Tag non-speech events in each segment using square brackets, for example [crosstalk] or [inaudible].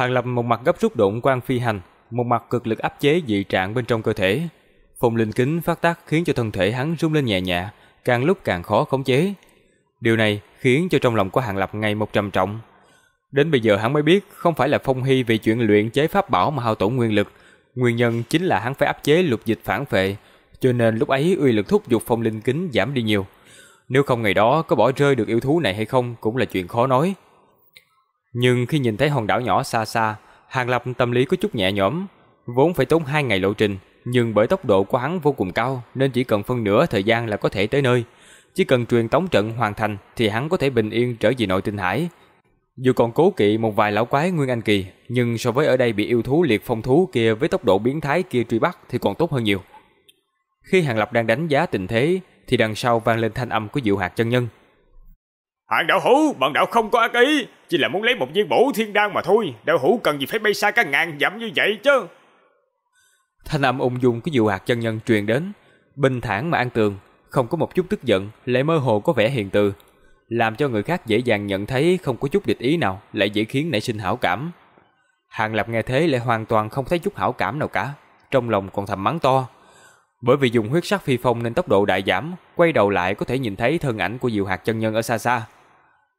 Hàng Lập một mặt gấp rút độn quan phi hành, một mặt cực lực áp chế dị trạng bên trong cơ thể. Phong linh kính phát tác khiến cho thân thể hắn rung lên nhẹ nhẹ, càng lúc càng khó khống chế. Điều này khiến cho trong lòng của Hàng Lập ngày một trầm trọng. Đến bây giờ hắn mới biết không phải là Phong Hy vì chuyện luyện chế pháp bảo mà hao tổn nguyên lực, nguyên nhân chính là hắn phải áp chế lục dịch phản phệ, cho nên lúc ấy uy lực thúc giục phong linh kính giảm đi nhiều. Nếu không ngày đó có bỏ rơi được yêu thú này hay không cũng là chuyện khó nói. Nhưng khi nhìn thấy hòn đảo nhỏ xa xa, Hàng Lập tâm lý có chút nhẹ nhõm, vốn phải tốn hai ngày lộ trình, nhưng bởi tốc độ của hắn vô cùng cao nên chỉ cần phân nửa thời gian là có thể tới nơi. Chỉ cần truyền tống trận hoàn thành thì hắn có thể bình yên trở về nội tinh hải. Dù còn cố kỵ một vài lão quái nguyên anh kỳ, nhưng so với ở đây bị yêu thú liệt phong thú kia với tốc độ biến thái kia truy bắt thì còn tốt hơn nhiều. Khi Hàng Lập đang đánh giá tình thế thì đằng sau vang lên thanh âm của Diệu Hạt chân nhân. Hàng đạo hữu, bọn đạo không có ác ý, chỉ là muốn lấy một viên bổ thiên đan mà thôi, đạo hữu cần gì phải bay xa cả ngàn dặm như vậy chứ. Thanh âm ung dung của Diệu Hạt chân nhân truyền đến, bình thản mà an tường, không có một chút tức giận, lại mơ hồ có vẻ hiền từ, làm cho người khác dễ dàng nhận thấy không có chút địch ý nào, lại dễ khiến nảy sinh hảo cảm. Hàng Lập nghe thế lại hoàn toàn không thấy chút hảo cảm nào cả, trong lòng còn thầm mắng to. Bởi vì dùng huyết sắc phi phong nên tốc độ đại giảm, quay đầu lại có thể nhìn thấy thân ảnh của Diệu Hạt chân nhân ở xa xa.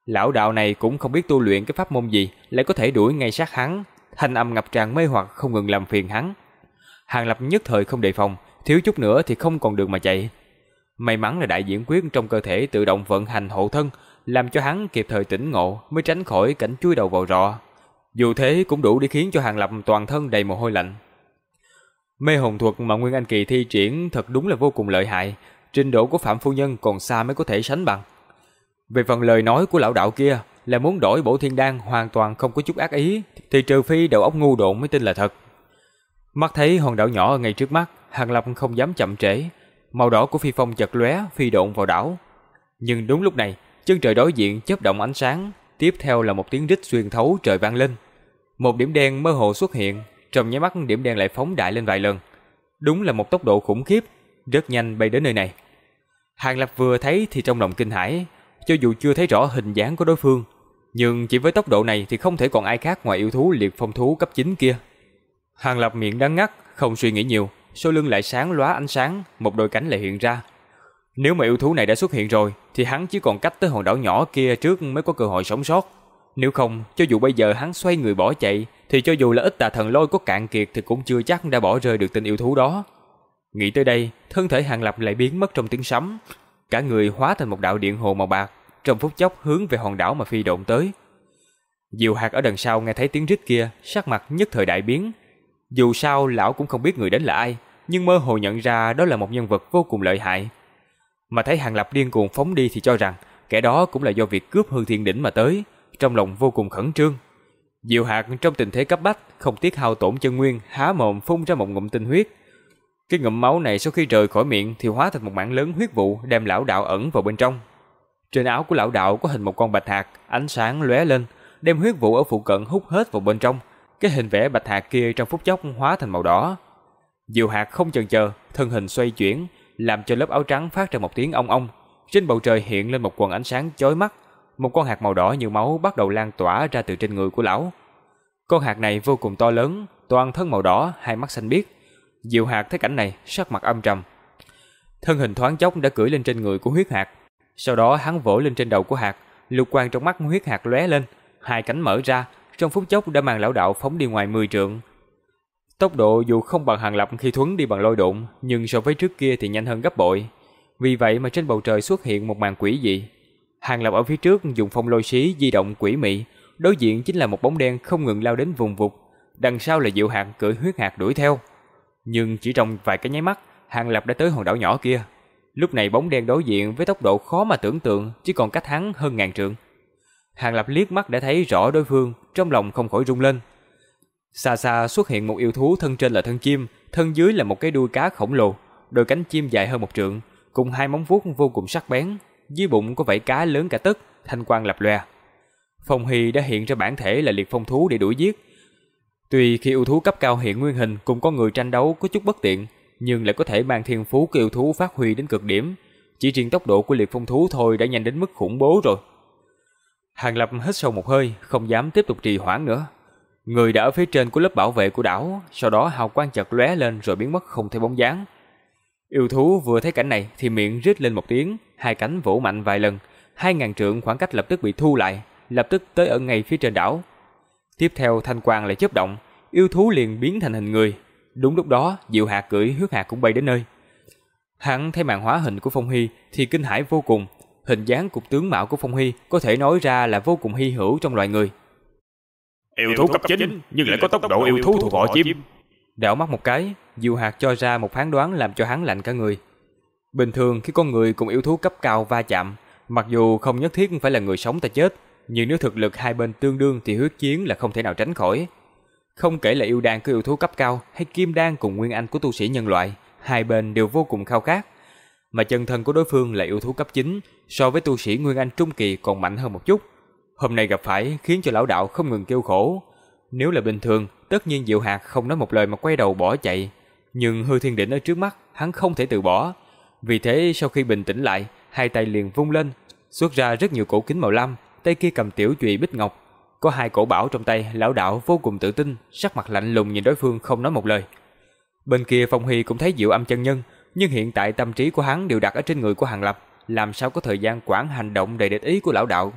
Lão đạo này cũng không biết tu luyện cái pháp môn gì, lại có thể đuổi ngay sát hắn, thanh âm ngập tràn mê hoặc không ngừng làm phiền hắn. Hàng Lập nhất thời không đề phòng, thiếu chút nữa thì không còn đường mà chạy. May mắn là đại diễn quyết trong cơ thể tự động vận hành hộ thân, làm cho hắn kịp thời tỉnh ngộ mới tránh khỏi cảnh chui đầu vào rọ. Dù thế cũng đủ để khiến cho Hàng Lập toàn thân đầy mồ hôi lạnh. Mê hồn thuật mà Nguyên Anh Kỳ thi triển thật đúng là vô cùng lợi hại, trình độ của Phạm Phu Nhân còn xa mới có thể sánh bằng. Về phần lời nói của lão đạo kia là muốn đổi bổ thiên đan hoàn toàn không có chút ác ý, thì trừ phi đầu óc ngu độn mới tin là thật. Mắt thấy hòn đảo nhỏ ở ngay trước mắt, Hàng Lập không dám chậm trễ, màu đỏ của phi phong chật lóe phi độn vào đảo. Nhưng đúng lúc này, chân trời đối diện chớp động ánh sáng, tiếp theo là một tiếng rít xuyên thấu trời vang lên. Một điểm đen mơ hồ xuất hiện, trong nháy mắt điểm đen lại phóng đại lên vài lần. Đúng là một tốc độ khủng khiếp, rất nhanh bay đến nơi này. Hàng Lập vừa thấy thì trong lòng kinh hãi, cho dù chưa thấy rõ hình dáng của đối phương, nhưng chỉ với tốc độ này thì không thể còn ai khác ngoài yêu thú liệt phong thú cấp 9 kia. Hàng Lập miệng đắng ngắt, không suy nghĩ nhiều, sau lưng lại sáng lóa ánh sáng, một đôi cánh lại hiện ra. Nếu mà yêu thú này đã xuất hiện rồi, thì hắn chỉ còn cách tới hòn đảo nhỏ kia trước mới có cơ hội sống sót. Nếu không, cho dù bây giờ hắn xoay người bỏ chạy, thì cho dù là ít tà thần lôi có cạn kiệt thì cũng chưa chắc đã bỏ rơi được tên yêu thú đó. Nghĩ tới đây, thân thể Hàng Lập lại biến mất trong tiếng sấm, cả người hóa thành một đạo điện hồ màu bạc, trong phút chốc hướng về hòn đảo mà phi độn tới. Diệu Hạc ở đằng sau nghe thấy tiếng rít kia, sắc mặt nhất thời đại biến. Dù sao lão cũng không biết người đến là ai, nhưng mơ hồ nhận ra đó là một nhân vật vô cùng lợi hại. Mà thấy Hàng Lập điên cuồng phóng đi thì cho rằng kẻ đó cũng là do việc cướp hư thiên đỉnh mà tới, trong lòng vô cùng khẩn trương. Diệu Hạc trong tình thế cấp bách, không tiếc hao tổn chân nguyên, há mồm phun ra một ngụm tinh huyết. Cái ngụm máu này sau khi rời khỏi miệng thì hóa thành một mảng lớn huyết vụ đem lão đạo ẩn vào bên trong. Trên áo của lão đạo có hình một con bạch hạt, ánh sáng lóe lên, đem huyết vụ ở phụ cận hút hết vào bên trong. Cái hình vẽ bạch hạt kia trong phút chốc hóa thành màu đỏ. Diệu hạt không chần chờ, thân hình xoay chuyển, làm cho lớp áo trắng phát ra một tiếng ong ong. Trên bầu trời hiện lên một quần ánh sáng chói mắt, một con hạt màu đỏ như máu bắt đầu lan tỏa ra từ trên người của lão. Con hạt này vô cùng to lớn, toàn thân màu đỏ, hai mắt xanh biếc. Diệu hạt thấy cảnh này, sắc mặt âm trầm. Thân hình thoáng chốc đã cưỡi lên trên người của huyết hạt. Sau đó hắn vỗ lên trên đầu của hạt, lục quang trong mắt huyết hạt lóe lên, hai cánh mở ra, trong phút chốc đã mang lão đạo phóng đi ngoài 10 trượng. Tốc độ dù không bằng hàng lập khi thuấn đi bằng lôi đụng, nhưng so với trước kia thì nhanh hơn gấp bội. Vì vậy mà trên bầu trời xuất hiện một màn quỷ dị. Hàng lập ở phía trước dùng phong lôi xí di động quỷ mị, đối diện chính là một bóng đen không ngừng lao đến vùng vụt, đằng sau là Diệu Hạt cưỡi huyết hạt đuổi theo. Nhưng chỉ trong vài cái nháy mắt, Hàng Lập đã tới hòn đảo nhỏ kia. Lúc này bóng đen đối diện với tốc độ khó mà tưởng tượng, chỉ còn cách hắn hơn ngàn trượng. Hàng Lập liếc mắt đã thấy rõ đối phương, trong lòng không khỏi rung lên. Xa xa xuất hiện một yêu thú thân trên là thân chim, thân dưới là một cái đuôi cá khổng lồ, đôi cánh chim dài hơn một trượng, cùng hai móng vuốt vô cùng sắc bén, dưới bụng có vảy cá lớn cả tấc, thanh quang lập lòe. Phong Hy đã hiện ra bản thể là liệt phong thú để đuổi giết. Tuy khi yêu thú cấp cao hiện nguyên hình cùng con người tranh đấu có chút bất tiện, nhưng lại có thể mang thiên phú của yêu thú phát huy đến cực điểm. Chỉ riêng tốc độ của liệt phong thú thôi đã nhanh đến mức khủng bố rồi. Hàng Lập hít sâu một hơi, không dám tiếp tục trì hoãn nữa. Người đã ở phía trên của lớp bảo vệ của đảo, sau đó hào quang chợt lóe lên rồi biến mất không thấy bóng dáng. Yêu thú vừa thấy cảnh này thì miệng rít lên một tiếng, hai cánh vỗ mạnh vài lần, hai ngàn trượng khoảng cách lập tức bị thu lại, lập tức tới ở ngay phía trên đảo. Tiếp theo thanh quang lại chớp động, yêu thú liền biến thành hình người. Đúng lúc đó, Diệu Hạt cưỡi huyết hạt cũng bay đến nơi. Hắn thấy màn hóa hình của Phong Hy thì kinh hãi vô cùng, hình dáng cục tướng mạo của Phong Hy có thể nói ra là vô cùng hy hữu trong loài người. Yêu thú cấp 9 nhưng lại có tốc độ yêu thú thuộc họ chim. Đảo mắt một cái, Diệu Hạt cho ra một phán đoán làm cho hắn lạnh cả người. Bình thường khi con người cùng yêu thú cấp cao va chạm, mặc dù không nhất thiết phải là người sống ta chết, nhưng nếu thực lực hai bên tương đương thì huyết chiến là không thể nào tránh khỏi. Không kể là yêu đan của yêu thú cấp cao hay kim đan cùng nguyên anh của tu sĩ nhân loại, hai bên đều vô cùng khao khát. Mà chân thân của đối phương là yêu thú cấp 9, so với tu sĩ nguyên anh trung kỳ còn mạnh hơn một chút. Hôm nay gặp phải khiến cho lão đạo không ngừng kêu khổ. Nếu là bình thường, tất nhiên Diệu Hạt không nói một lời mà quay đầu bỏ chạy. Nhưng hư thiên đỉnh ở trước mắt, hắn không thể từ bỏ. Vì thế sau khi bình tĩnh lại, hai tay liền vung lên, xuất ra rất nhiều cổ kính màu lam, tay kia cầm tiểu chùy bích ngọc. Có hai cổ bảo trong tay, lão đạo vô cùng tự tin, sắc mặt lạnh lùng nhìn đối phương không nói một lời. Bên kia Phong Huy cũng thấy Diệu Âm chân nhân, nhưng hiện tại tâm trí của hắn đều đặt ở trên người của Hàng Lập, làm sao có thời gian quản hành động đầy địch ý của lão đạo.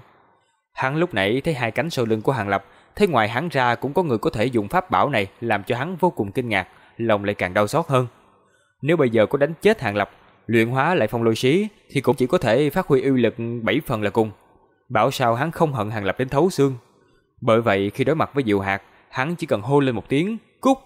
Hắn lúc nãy thấy hai cánh sau lưng của Hàng Lập, thấy ngoài hắn ra cũng có người có thể dùng pháp bảo này làm cho hắn vô cùng kinh ngạc, lòng lại càng đau xót hơn. Nếu bây giờ có đánh chết Hàng Lập, luyện hóa lại phong lôi xí thì cũng chỉ có thể phát huy uy lực bảy phần là cùng. Bảo sao hắn không hận Hàng Lập đến thấu xương. Bởi vậy khi đối mặt với Diệu Hạt, hắn chỉ cần hô lên một tiếng cút,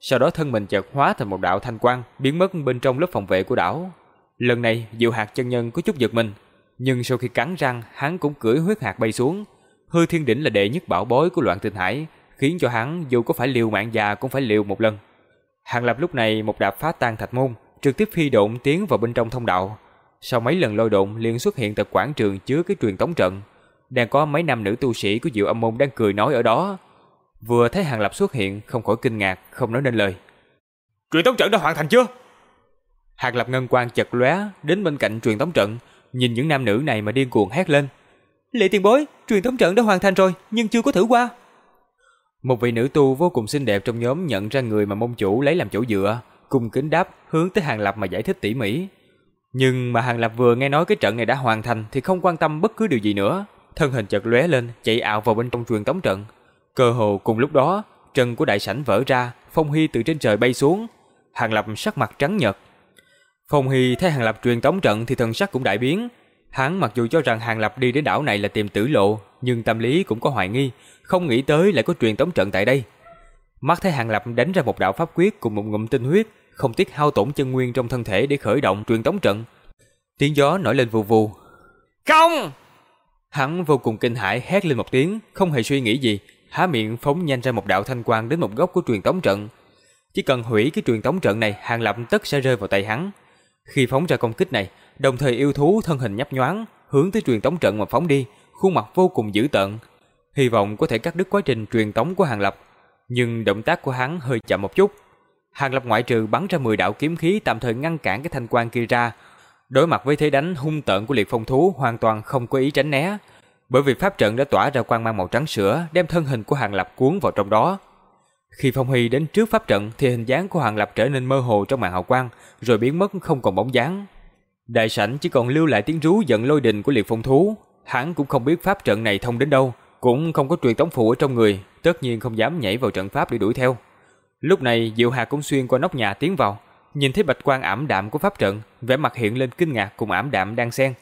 sau đó thân mình chợt hóa thành một đạo thanh quang, biến mất bên trong lớp phòng vệ của đảo. Lần này Diệu Hạt chân nhân có chút giật mình, nhưng sau khi cắn răng, hắn cũng cưỡi huyết hạt bay xuống. Hư Thiên đỉnh là đệ nhất bảo bối của Loạn Tinh Hải, khiến cho hắn dù có phải liều mạng già cũng phải liều một lần. Hàng Lập lúc này một đạp phá tan thạch môn, trực tiếp phi độn tiến vào bên trong thông đạo. Sau mấy lần lôi độn liền xuất hiện tại quảng trường chứa cái truyền tống trận. Đang có mấy nam nữ tu sĩ của Diệu Âm môn đang cười nói ở đó. Vừa thấy Hàng Lập xuất hiện, không khỏi kinh ngạc, không nói nên lời. Truyền tống trận đã hoàn thành chưa? Hàng Lập ngân quang chật lóe đến bên cạnh truyền tống trận, nhìn những nam nữ này mà điên cuồng hét lên. Lệ tiền bối, truyền tống trận đã hoàn thành rồi, nhưng chưa có thử qua. Một vị nữ tu vô cùng xinh đẹp trong nhóm nhận ra người mà môn chủ lấy làm chỗ dựa, cung kính đáp, hướng tới Hàng Lập mà giải thích tỉ mỉ. Nhưng mà Hàng Lập vừa nghe nói cái trận này đã hoàn thành thì không quan tâm bất cứ điều gì nữa, thân hình chợt lóe lên, chạy ảo vào bên trong truyền tống trận. Cơ hồ cùng lúc đó, trần của đại sảnh vỡ ra, Phong Hy từ trên trời bay xuống. Hàng Lập sắc mặt trắng nhợt. Phong Hy thấy Hàng Lập truyền tống trận thì thần sắc cũng đại biến. Hắn mặc dù cho rằng Hàng Lập đi đến đảo này là tìm tử lộ, nhưng tâm lý cũng có hoài nghi, không nghĩ tới lại có truyền tống trận tại đây. Mắt thấy Hàng Lập đánh ra một đạo pháp quyết cùng một ngụm tinh huyết, không tiếc hao tổn chân nguyên trong thân thể để khởi động truyền tống trận. Tiếng gió nổi lên vù vù. Không! Hắn vô cùng kinh hãi hét lên một tiếng, không hề suy nghĩ gì, há miệng phóng nhanh ra một đạo thanh quang đến một góc của truyền tống trận. Chỉ cần hủy cái truyền tống trận này, Hàng Lập tất sẽ rơi vào tay hắn. Khi phóng ra công kích này, đồng thời yêu thú thân hình nhấp nhoáng, hướng tới truyền tống trận mà phóng đi, khuôn mặt vô cùng dữ tợn. Hy vọng có thể cắt đứt quá trình truyền tống của Hàng Lập, nhưng động tác của hắn hơi chậm một chút. Hàng Lập ngoại trừ bắn ra 10 đạo kiếm khí tạm thời ngăn cản cái thanh quang kia ra, đối mặt với thế đánh hung tợn của liệt phong thú hoàn toàn không có ý tránh né, bởi vì pháp trận đã tỏa ra quang mang màu trắng sữa, đem thân hình của Hàng Lập cuốn vào trong đó. Khi Phong Huy đến trước pháp trận thì hình dáng của Hàng Lập trở nên mơ hồ trong màn hào quang, rồi biến mất không còn bóng dáng. Đại sảnh chỉ còn lưu lại tiếng rú giận lôi đình của liệt phong thú, hắn cũng không biết pháp trận này thông đến đâu, cũng không có truyền tống phụ ở trong người, tất nhiên không dám nhảy vào trận pháp để đuổi theo. Lúc này Diệu Hà cũng xuyên qua nóc nhà tiến vào, nhìn thấy bạch quang ảm đạm của pháp trận, vẻ mặt hiện lên kinh ngạc cùng ảm đạm đang xen.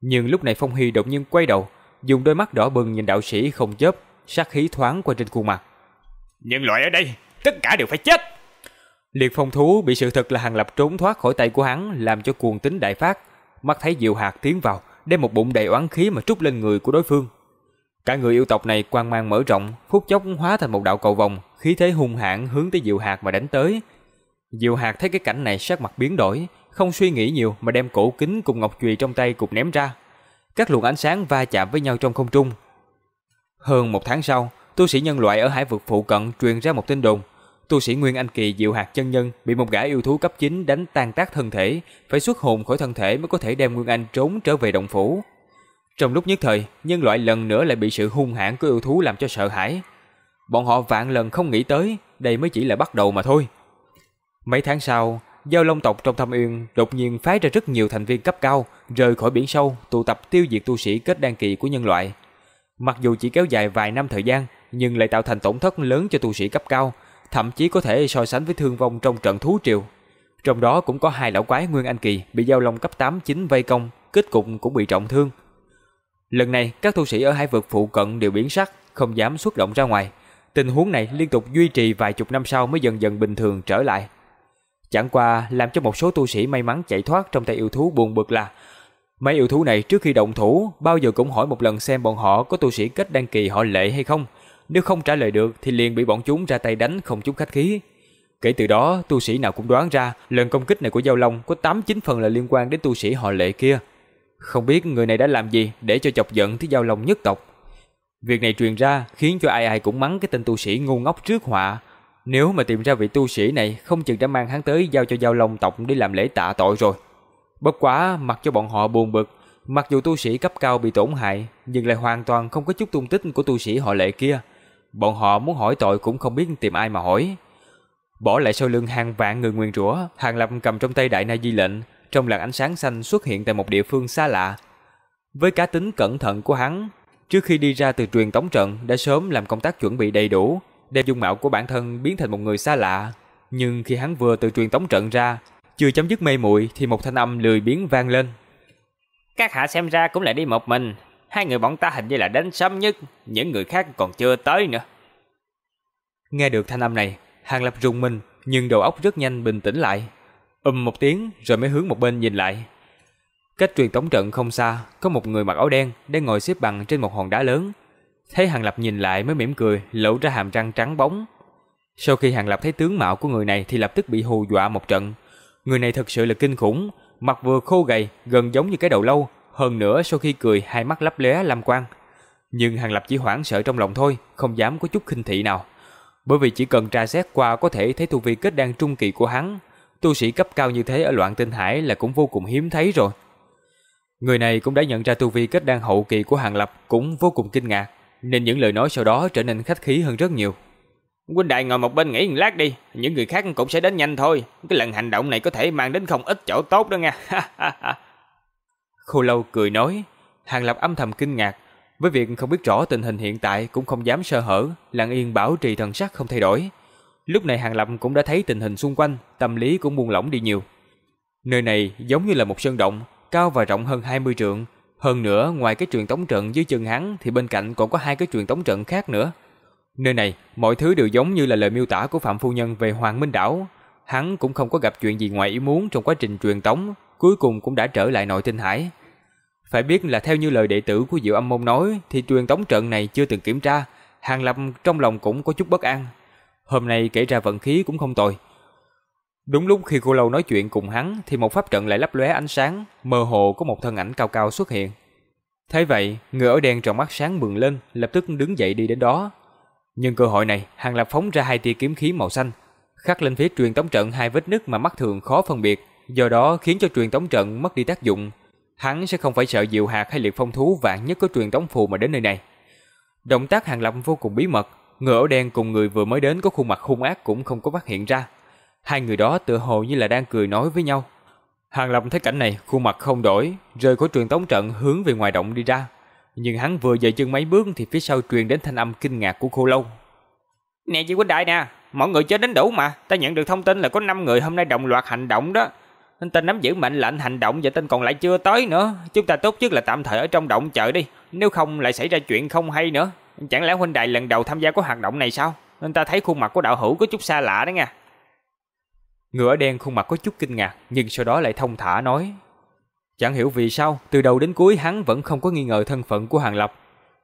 Nhưng lúc này Phong Hy đột nhiên quay đầu, dùng đôi mắt đỏ bừng nhìn đạo sĩ không chớp, sát khí thoáng qua trên khuôn mặt. Nhân loại ở đây, tất cả đều phải chết. Liệt phong thú bị sự thật là hàng lập trốn thoát khỏi tay của hắn làm cho cuồng tính đại phát, mắt thấy Diệu Hạt tiến vào, đem một bụng đầy oán khí mà trút lên người của đối phương. Cả người yêu tộc này quang mang mở rộng, phút chốc hóa thành một đạo cầu vòng, khí thế hung hãn hướng tới Diệu Hạt mà đánh tới. Diệu Hạt thấy cái cảnh này sắc mặt biến đổi, không suy nghĩ nhiều mà đem cổ kính cùng ngọc chùy trong tay cục ném ra. Các luồng ánh sáng va chạm với nhau trong không trung. Hơn một tháng sau, tu sĩ nhân loại ở hải vực phụ cận truyền ra một tin đồn. Tu sĩ Nguyên Anh Kỳ Diệu Hạt chân nhân bị một gã yêu thú cấp 9 đánh tan tác thân thể, phải xuất hồn khỏi thân thể mới có thể đem Nguyên Anh trốn trở về động phủ. Trong lúc nhất thời, nhân loại lần nữa lại bị sự hung hãn của yêu thú làm cho sợ hãi. Bọn họ vạn lần không nghĩ tới, đây mới chỉ là bắt đầu mà thôi. Mấy tháng sau, Giao Long tộc trong Thâm Uyên đột nhiên phái ra rất nhiều thành viên cấp cao rời khỏi biển sâu, tụ tập tiêu diệt tu sĩ kết đan kỳ của nhân loại. Mặc dù chỉ kéo dài vài năm thời gian, nhưng lại tạo thành tổn thất lớn cho tu sĩ cấp cao, thậm chí có thể so sánh với thương vong trong trận thú triều. Trong đó cũng có hai lão quái Nguyên Anh kỳ bị Giao Long cấp 8 9 vây công, kết cục cũng bị trọng thương. Lần này, các tu sĩ ở hai vực phụ cận đều biến sắc, không dám xuất động ra ngoài. Tình huống này liên tục duy trì vài chục năm sau mới dần dần bình thường trở lại. Chẳng qua làm cho một số tu sĩ may mắn chạy thoát trong tay yêu thú buồn bực là mấy yêu thú này trước khi động thủ bao giờ cũng hỏi một lần xem bọn họ có tu sĩ kết đăng kỳ họ lệ hay không. Nếu không trả lời được thì liền bị bọn chúng ra tay đánh không chút khách khí. Kể từ đó, tu sĩ nào cũng đoán ra lần công kích này của Giao Long có 8-9 phần là liên quan đến tu sĩ họ lệ kia. Không biết người này đã làm gì để cho chọc giận thứ Giao Long nhất tộc. Việc này truyền ra khiến cho ai ai cũng mắng cái tên tu sĩ ngu ngốc trước họa. Nếu mà tìm ra vị tu sĩ này không chừng đã mang hắn tới giao cho Giao Long tộc đi làm lễ tạ tội rồi. Bất quá mặc cho bọn họ buồn bực, mặc dù tu sĩ cấp cao bị tổn hại nhưng lại hoàn toàn không có chút tung tích của tu sĩ họ lệ kia. Bọn họ muốn hỏi tội cũng không biết tìm ai mà hỏi. Bỏ lại sau lưng hàng vạn người nguyên rủa, Hàng Lập cầm trong tay đại na di lệnh, trong làn ánh sáng xanh xuất hiện tại một địa phương xa lạ. Với cá tính cẩn thận của hắn, trước khi đi ra từ truyền tống trận đã sớm làm công tác chuẩn bị đầy đủ, đem dung mạo của bản thân biến thành một người xa lạ. Nhưng khi hắn vừa từ truyền tống trận ra, chưa chấm dứt mê muội thì một thanh âm lười biếng vang lên. Các hạ xem ra cũng lại đi một mình, hai người bọn ta hình như là đến sớm nhất, những người khác còn chưa tới nữa. Nghe được thanh âm này, Hàng Lập rùng mình, nhưng đầu óc rất nhanh bình tĩnh lại. Ừm một tiếng rồi mới hướng một bên nhìn lại. Cách truyền tống trận không xa, có một người mặc áo đen đang ngồi xếp bằng trên một hòn đá lớn. Thấy Hàng Lập nhìn lại mới mỉm cười, lộ ra hàm răng trắng bóng. Sau khi Hàng Lập thấy tướng mạo của người này thì lập tức bị hù dọa một trận. Người này thật sự là kinh khủng, mặt vừa khô gầy, gần giống như cái đầu lâu, hơn nữa sau khi cười hai mắt lấp lóe lam quang. Nhưng Hàng Lập chỉ hoảng sợ trong lòng thôi, không dám có chút khinh thị nào. Bởi vì chỉ cần tra xét qua có thể thấy tu vi kết đan trung kỳ của hắn, tu sĩ cấp cao như thế ở loạn tinh hải là cũng vô cùng hiếm thấy rồi. Người này cũng đã nhận ra tu vi kết đan hậu kỳ của Hàng Lập cũng vô cùng kinh ngạc, nên những lời nói sau đó trở nên khách khí hơn rất nhiều. Huynh đại ngồi một bên nghỉ một lát đi, những người khác cũng sẽ đến nhanh thôi. Cái lần hành động này có thể mang đến không ít chỗ tốt đó nha. [laughs] Khô lâu cười nói, Hàng Lập âm thầm kinh ngạc, với việc không biết rõ tình hình hiện tại cũng không dám sơ hở, lặng yên bảo trì thần sắc không thay đổi. Lúc này Hàng Lập cũng đã thấy tình hình xung quanh, tâm lý cũng buông lỏng đi nhiều. Nơi này giống như là một sơn động, cao và rộng hơn 20 trượng. Hơn nữa, ngoài cái truyền tống trận dưới chân hắn thì bên cạnh còn có hai cái truyền tống trận khác nữa. Nơi này, mọi thứ đều giống như là lời miêu tả của Phạm Phu Nhân về Hoàng Minh Đảo. Hắn cũng không có gặp chuyện gì ngoài ý muốn trong quá trình truyền tống, cuối cùng cũng đã trở lại nội tinh hải. Phải biết là theo như lời đệ tử của Diệu Âm Môn nói thì truyền tống trận này chưa từng kiểm tra, Hàng Lập trong lòng cũng có chút bất an. Hôm nay kể ra vận khí cũng không tồi. Đúng lúc khi cô lâu nói chuyện cùng hắn thì một pháp trận lại lấp lóe ánh sáng, mơ hồ có một thân ảnh cao cao xuất hiện. Thấy vậy, người ở đen tròn mắt sáng bừng lên, lập tức đứng dậy đi đến đó. Nhưng cơ hội này, Hàng Lập phóng ra hai tia kiếm khí màu xanh, khắc lên phía truyền tống trận hai vết nứt mà mắt thường khó phân biệt, do đó khiến cho truyền tống trận mất đi tác dụng, Hắn sẽ không phải sợ diệu hạt hay liệt phong thú vạn nhất có truyền tống phù mà đến nơi này. Động tác hàng lập vô cùng bí mật, người áo đen cùng người vừa mới đến có khuôn mặt hung ác cũng không có phát hiện ra. Hai người đó tựa hồ như là đang cười nói với nhau. Hàng Lập thấy cảnh này, khuôn mặt không đổi, rời khỏi truyền tống trận hướng về ngoài động đi ra. Nhưng hắn vừa dời chân mấy bước thì phía sau truyền đến thanh âm kinh ngạc của Khô Lâu. Nè chị Quỳnh Đại nè, mọi người chơi đến đủ mà, ta nhận được thông tin là có 5 người hôm nay đồng loạt hành động đó. Tên nắm giữ mệnh lệnh hành động và tên còn lại chưa tới nữa. Chúng ta tốt nhất là tạm thời ở trong động chờ đi. Nếu không lại xảy ra chuyện không hay nữa. Chẳng lẽ huynh đại lần đầu tham gia có hoạt động này sao? Nên ta thấy khuôn mặt của đạo hữu có chút xa lạ đó nha. Ngựa đen khuôn mặt có chút kinh ngạc, nhưng sau đó lại thông thả nói. Chẳng hiểu vì sao, từ đầu đến cuối hắn vẫn không có nghi ngờ thân phận của Hàng Lập.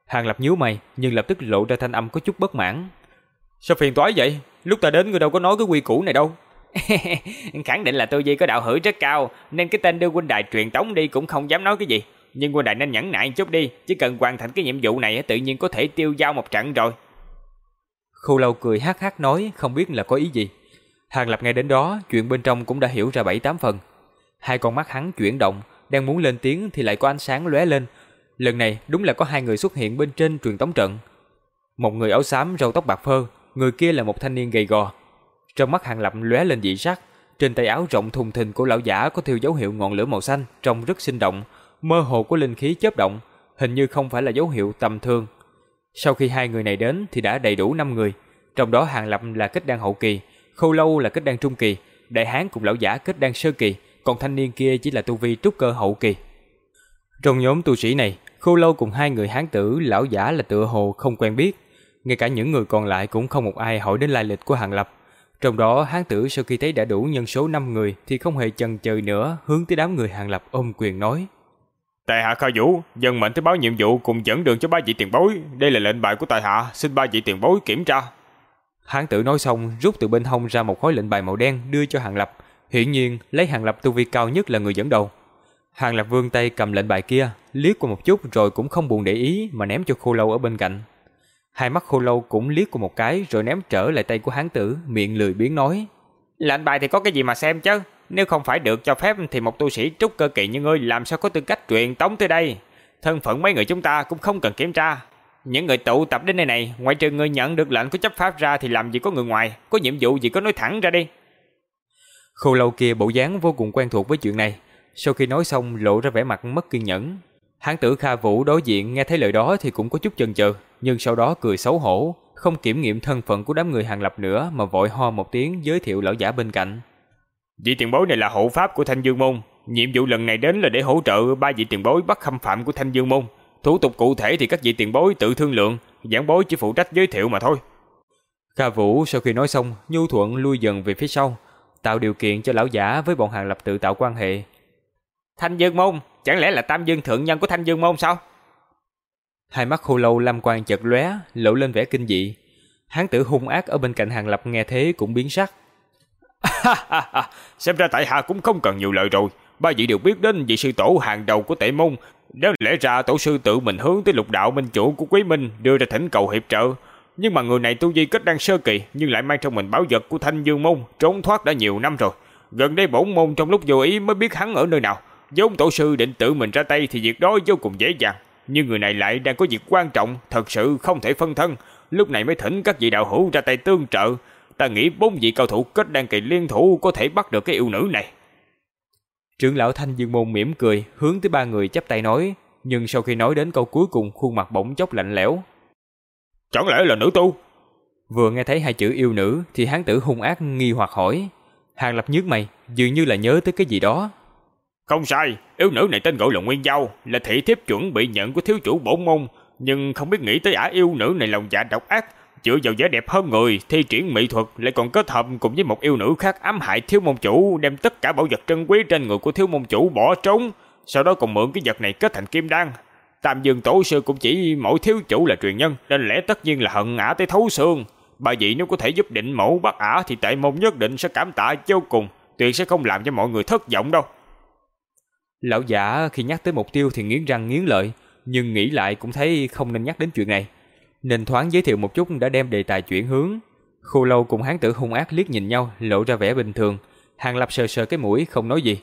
Hàng Lập nhíu mày, nhưng lập tức lộ ra thanh âm có chút bất mãn. Sao phiền toái vậy? Lúc ta đến người đâu có nói cái quy củ này đâu. [laughs] Khẳng định là tu vi có đạo hữu rất cao, nên cái tên đưa huynh đại truyền tống đi cũng không dám nói cái gì. Nhưng huynh đại nên nhẫn nại chút đi, chỉ cần hoàn thành cái nhiệm vụ này tự nhiên có thể tiêu giao một trận rồi. Khô lâu cười hát hát nói, không biết là có ý gì. Hàng Lập nghe đến đó, chuyện bên trong cũng đã hiểu ra bảy tám phần. Hai con mắt hắn chuyển động, đang muốn lên tiếng thì lại có ánh sáng lóe lên. Lần này đúng là có hai người xuất hiện bên trên truyền tống trận. Một người áo xám râu tóc bạc phơ, người kia là một thanh niên gầy gò. Trong mắt Hàng Lập lóe lên dị sắc, trên tay áo rộng thùng thình của lão giả có thiêu dấu hiệu ngọn lửa màu xanh, trông rất sinh động, mơ hồ của linh khí chớp động, hình như không phải là dấu hiệu tầm thường. Sau khi hai người này đến thì đã đầy đủ 5 người, trong đó Hàng Lập là kết đan hậu kỳ, Khâu Lâu là kết đan trung kỳ, Đại Hán cùng lão giả kết đan sơ kỳ, còn thanh niên kia chỉ là tu vi trúc cơ hậu kỳ. Trong nhóm tu sĩ này, Khâu Lâu cùng hai người hán tử lão giả là tựa hồ không quen biết, ngay cả những người còn lại cũng không một ai hỏi đến lai lịch của Hàng Lập. Trong đó hán tử sau khi thấy đã đủ nhân số 5 người thì không hề chần chờ nữa, hướng tới đám người Hàng Lập ôm quyền nói: Tài hạ Kha Vũ, dân mệnh tới báo nhiệm vụ cùng dẫn đường cho ba vị tiền bối, đây là lệnh bài của tài hạ, xin ba vị tiền bối kiểm tra. Hán tử nói xong, rút từ bên hông ra một khối lệnh bài màu đen đưa cho Hàng Lập, hiển nhiên lấy Hàng Lập tu vi cao nhất là người dẫn đầu. Hàng Lập vươn tay cầm lệnh bài kia, liếc qua một chút rồi cũng không buồn để ý mà ném cho Khô Lâu ở bên cạnh. Hai mắt Khô Lâu cũng liếc qua một cái rồi ném trở lại tay của hán tử, miệng lười biếng nói: "Lệnh bài thì có cái gì mà xem chứ, nếu không phải được cho phép thì một tu sĩ trúc cơ kỳ như ngươi làm sao có tư cách truyền tống tới đây? Thân phận mấy người chúng ta cũng không cần kiểm tra. Những người tụ tập đến nơi này, ngoại trừ người nhận được lệnh của chấp pháp ra thì làm gì có người ngoài, có nhiệm vụ gì có nói thẳng ra đi." Khô Lâu kia bộ dáng vô cùng quen thuộc với chuyện này, sau khi nói xong lộ ra vẻ mặt mất kiên nhẫn. Hán tử Kha Vũ đối diện nghe thấy lời đó thì cũng có chút chần chừ, nhưng sau đó cười xấu hổ, không kiểm nghiệm thân phận của đám người hàng lập nữa mà vội ho một tiếng giới thiệu lão giả bên cạnh. Vị tiền bối này là hộ pháp của Thanh Dương Môn, nhiệm vụ lần này đến là để hỗ trợ ba vị tiền bối bắt khâm phạm của Thanh Dương Môn. Thủ tục cụ thể thì các vị tiền bối tự thương lượng, giảng bối chỉ phụ trách giới thiệu mà thôi. Kha Vũ sau khi nói xong, nhu thuận lui dần về phía sau, tạo điều kiện cho lão giả với bọn hàng lập tự tạo quan hệ. Thanh Dương Môn, chẳng lẽ là Tam Dương thượng nhân của Thanh Dương Môn sao? Hai mắt khô lâu lam quang chợt lóe, lộ lên vẻ kinh dị. Hán tử hung ác ở bên cạnh hàng lập nghe thế cũng biến sắc. [laughs] Xem ra tại hạ cũng không cần nhiều lời rồi. Ba vị đều biết đến vị sư tổ hàng đầu của tệ môn. nếu lẽ ra tổ sư tự mình hướng tới lục đạo minh chủ của quý minh đưa ra thỉnh cầu hiệp trợ. Nhưng mà người này tu vi kết đang sơ kỳ nhưng lại mang trong mình bảo vật của thanh dương môn trốn thoát đã nhiều năm rồi. Gần đây bổn môn trong lúc vô ý mới biết hắn ở nơi nào. Giống tổ sư định tự mình ra tay thì việc đó vô cùng dễ dàng. Nhưng người này lại đang có việc quan trọng, thật sự không thể phân thân. Lúc này mới thỉnh các vị đạo hữu ra tay tương trợ. Ta nghĩ bốn vị cao thủ kết đan kỳ liên thủ có thể bắt được cái yêu nữ này. Trưởng lão Thanh Dương Môn mỉm cười, hướng tới ba người chắp tay nói, nhưng sau khi nói đến câu cuối cùng khuôn mặt bỗng chốc lạnh lẽo. Chẳng lẽ là nữ tu? Vừa nghe thấy hai chữ yêu nữ thì hán tử hung ác nghi hoặc hỏi. Hàng lập nhướng mày, dường như là nhớ tới cái gì đó. Không sai, yêu nữ này tên gọi là Nguyên Giao, là thị thiếp chuẩn bị nhận của thiếu chủ bổn môn, nhưng không biết nghĩ tới ả yêu nữ này lòng dạ độc ác, dựa vào vẻ đẹp hơn người, thi triển mỹ thuật lại còn kết hợp cùng với một yêu nữ khác ám hại thiếu môn chủ, đem tất cả bảo vật trân quý trên người của thiếu môn chủ bỏ trốn, sau đó còn mượn cái vật này kết thành kim đan. Tam Dương tổ sư cũng chỉ mỗi thiếu chủ là truyền nhân, nên lẽ tất nhiên là hận ả tới thấu xương. Bà vị nếu có thể giúp định mẫu bắt ả thì tệ môn nhất định sẽ cảm tạ vô cùng, tuyệt sẽ không làm cho mọi người thất vọng đâu. Lão giả khi nhắc tới mục tiêu thì nghiến răng nghiến lợi, nhưng nghĩ lại cũng thấy không nên nhắc đến chuyện này. Nên thoáng giới thiệu một chút đã đem đề tài chuyển hướng. Khô lâu cùng hán tử hung ác liếc nhìn nhau, lộ ra vẻ bình thường. Hàng lập sờ sờ cái mũi không nói gì.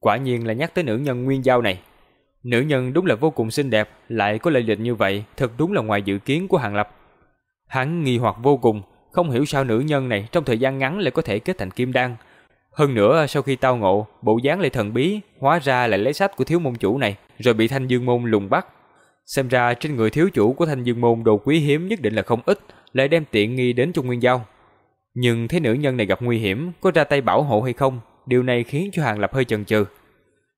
Quả nhiên là nhắc tới nữ nhân nguyên giao này. Nữ nhân đúng là vô cùng xinh đẹp, lại có lợi lịch như vậy, thật đúng là ngoài dự kiến của Hàng Lập. Hắn nghi hoặc vô cùng, không hiểu sao nữ nhân này trong thời gian ngắn lại có thể kết thành kim đan, hơn nữa sau khi tao ngộ, bộ dáng lại thần bí, hóa ra lại lấy sách của thiếu môn chủ này, rồi bị thanh dương môn lùng bắt. Xem ra trên người thiếu chủ của thanh dương môn đồ quý hiếm nhất định là không ít, lại đem tiện nghi đến Trung Nguyên Giao. Nhưng thấy nữ nhân này gặp nguy hiểm, có ra tay bảo hộ hay không, điều này khiến cho Hàng Lập hơi chần chừ.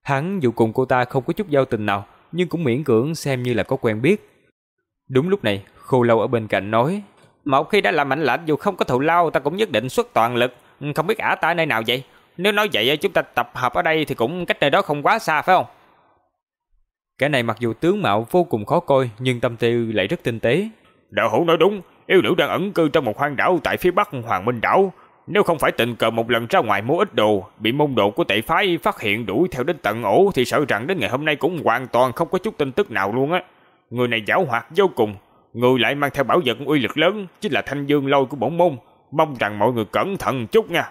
Hắn dù cùng cô ta không có chút giao tình nào, nhưng cũng miễn cưỡng xem như là có quen biết. Đúng lúc này, Khô Lâu ở bên cạnh nói, Một khi đã làm mạnh lạnh dù không có thù lao ta cũng nhất định xuất toàn lực, không biết ả ta nơi nào vậy? Nếu nói vậy chúng ta tập hợp ở đây thì cũng cách nơi đó không quá xa phải không? Cái này mặc dù tướng mạo vô cùng khó coi nhưng tâm tư lại rất tinh tế. Đạo hữu nói đúng, yêu nữ đang ẩn cư trong một hoang đảo tại phía bắc Hoàng Minh đảo. Nếu không phải tình cờ một lần ra ngoài mua ít đồ, bị môn đồ của tệ phái phát hiện đuổi theo đến tận ổ thì sợ rằng đến ngày hôm nay cũng hoàn toàn không có chút tin tức nào luôn á. Người này giảo hoạt vô cùng, người lại mang theo bảo vật uy lực lớn, chính là thanh dương lôi của bổn môn, mong rằng mọi người cẩn thận chút nha.